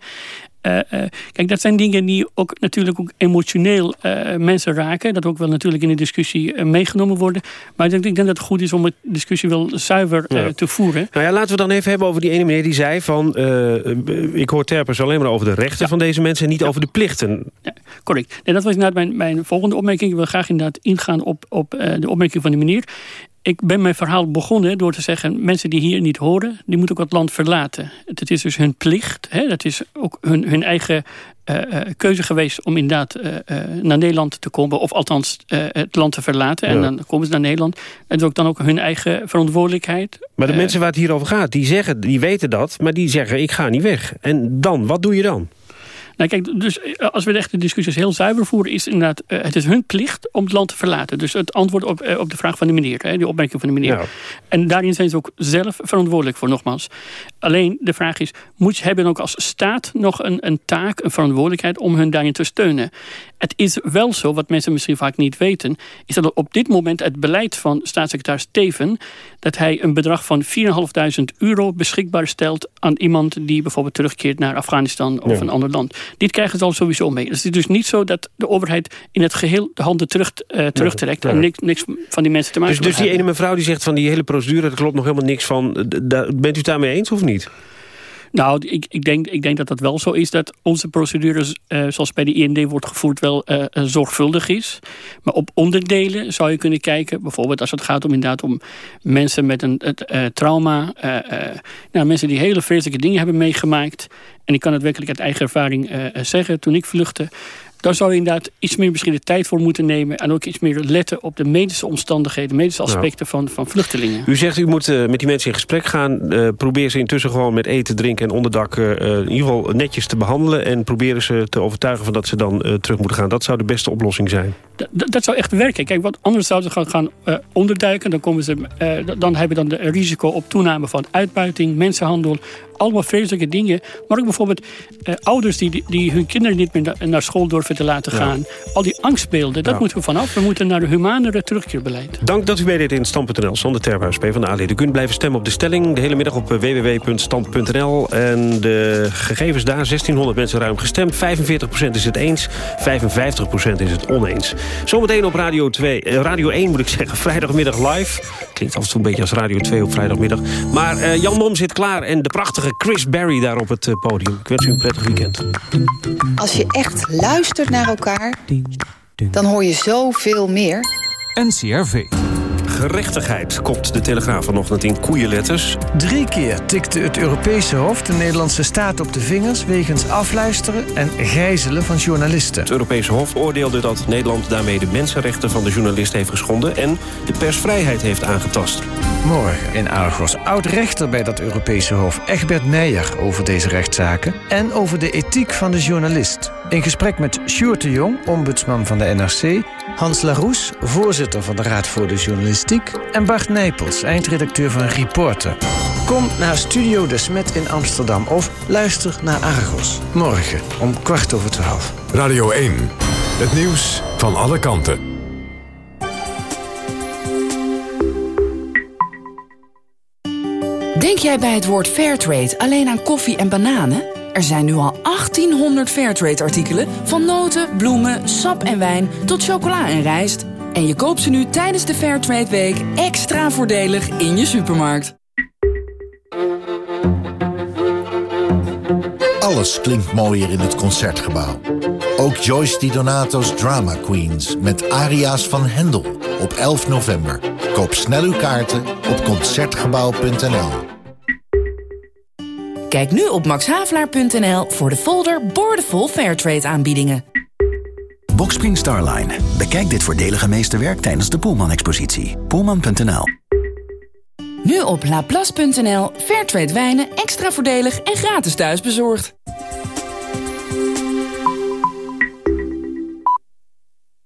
Eh, eh, kijk, dat zijn dingen die ook natuurlijk ook emotioneel eh, mensen raken. Dat ook wel natuurlijk in de discussie meegenomen worden. Maar ik denk, ik denk dat het goed is om de discussie wel zuiver Ja. te voeren. Nou ja, laten we dan even hebben over die ene meneer die zei van... ik hoor Terpers alleen maar over de rechten van deze mensen... en niet over de plichten. Correct. Nee, dat was inderdaad mijn, mijn volgende opmerking. Ik wil graag inderdaad ingaan op, op de opmerking van de meneer. Ik ben mijn verhaal begonnen door te zeggen... mensen die hier niet horen, die moeten ook het land verlaten. Het, is dus hun plicht. Hè? Dat is ook hun, hun eigen eh, eh, keuze geweest... om inderdaad eh, naar Nederland te komen. Of althans het land te verlaten. En dan komen ze naar Nederland. Het is ook dan ook hun eigen verantwoordelijkheid. Maar de mensen waar het hier over gaat, die, zeggen, die weten dat... maar die zeggen, ik ga niet weg. En dan, wat doe je dan? Nou, kijk, dus eh, als we de echte discussies heel zuiver voeren, is inderdaad, eh, het is hun plicht om het land te verlaten. Dus het antwoord op, eh, op de vraag van de meneer, hè, die opmerking van de meneer. Ja. En daarin zijn ze ook zelf verantwoordelijk voor, nogmaals. Alleen de vraag is, moet je hebben ook als staat nog een, een taak, een verantwoordelijkheid om hun daarin te steunen? Het is wel zo, wat mensen misschien vaak niet weten, is dat op dit moment het beleid van staatssecretaris Teven, dat hij een bedrag van 4.500 euro beschikbaar stelt aan iemand die bijvoorbeeld terugkeert naar Afghanistan of Ja. een ander land. Dit krijgen ze al sowieso mee. Het is dus niet zo dat de overheid in het geheel de handen terug, eh, terugtrekt ja. en niks, niks van die mensen te maken Dus, dus die ene mevrouw die zegt van die hele procedure... daar klopt nog helemaal niks van. Bent u het daarmee eens of niet? Nou, ik, ik, denk, ik denk dat dat wel zo is dat onze procedure, eh, zoals bij de IND wordt gevoerd, wel eh, eh, zorgvuldig is. Maar op onderdelen zou je kunnen kijken, bijvoorbeeld als het gaat om inderdaad om mensen met een trauma, nou, mensen die hele vreselijke dingen hebben meegemaakt. En ik kan het werkelijk uit eigen ervaring zeggen, toen ik vluchtte. Daar zou je inderdaad iets meer misschien de tijd voor moeten nemen. En ook iets meer letten op de medische omstandigheden, medische Nou. aspecten van, van vluchtelingen. U zegt u moet eh, met die mensen in gesprek gaan. Eh, probeer ze intussen gewoon met eten, drinken en onderdak... eh, in ieder geval netjes te behandelen... en proberen ze te overtuigen van dat ze dan terug moeten gaan. Dat zou de beste oplossing zijn. Dat zou echt werken. Kijk, wat anders zouden ze gaan, gaan eh, onderduiken. Dan, komen ze, eh, d- dan hebben we dan de risico op toename van uitbuiting, mensenhandel. Allemaal vreselijke dingen. Maar ook bijvoorbeeld eh, ouders die, die hun kinderen niet meer na- naar school durven te laten Ja. gaan. Al die angstbeelden, dat Ja. moeten we vanaf. We moeten naar een humanere terugkeerbeleid. Dank dat u meedeed in Stand.nl. Sander Terbuis, PvdA-lid. U kunt blijven stemmen op de stelling de hele middag op eh, www.stand.nl. En de gegevens daar, 1600 mensen ruim gestemd. 45% is het eens, 55% is het oneens. Zometeen op Radio, 2, eh, Radio 1 moet ik zeggen, vrijdagmiddag live. Klinkt af en toe een beetje als Radio 2 op vrijdagmiddag. Maar eh, Jan Mom zit klaar en de prachtige Chris Berry daar op het eh, podium. Ik wens u een prettig weekend. Als je echt luistert naar elkaar, dan hoor je zoveel meer. NCRV. Gerechtigheid, kopt de Telegraaf vanochtend in koeienletters. Drie keer tikte het Europese Hof de Nederlandse staat op de vingers... wegens afluisteren en gijzelen van journalisten. Het Europese Hof oordeelde dat Nederland daarmee de mensenrechten van de journalist heeft geschonden en de persvrijheid heeft aangetast. Morgen in Argos. Oud-rechter bij dat Europese Hof, Egbert Meijer... over deze rechtszaken en over de ethiek van de journalist. In gesprek met Sjoerd de Jong, ombudsman van de NRC... Hans Laroes, voorzitter van de Raad voor de Journalistiek... en Bart Nijpels, eindredacteur van Reporter. Kom naar Studio De Smet in Amsterdam of luister naar Argos. Morgen om kwart over twaalf. Radio 1, het nieuws van alle kanten. Denk jij bij het woord Fairtrade alleen aan koffie en bananen? Er zijn nu al 1800 Fairtrade-artikelen... van noten, bloemen, sap en wijn tot chocola en rijst. En je koopt ze nu tijdens de Fairtrade Week extra voordelig in je supermarkt. Alles klinkt mooier in het Concertgebouw. Ook Joyce Di Donato's Drama Queens met aria's van Hendel op 11 november. Koop snel uw kaarten op Concertgebouw.nl. Kijk nu op maxhavelaar.nl voor de folder Boordevol Fairtrade aanbiedingen. Boxspring Starline. Bekijk dit voordelige meesterwerk tijdens de Poelman-expositie. Poelman.nl Nu op laplace.nl. Fairtrade wijnen extra voordelig en gratis thuisbezorgd.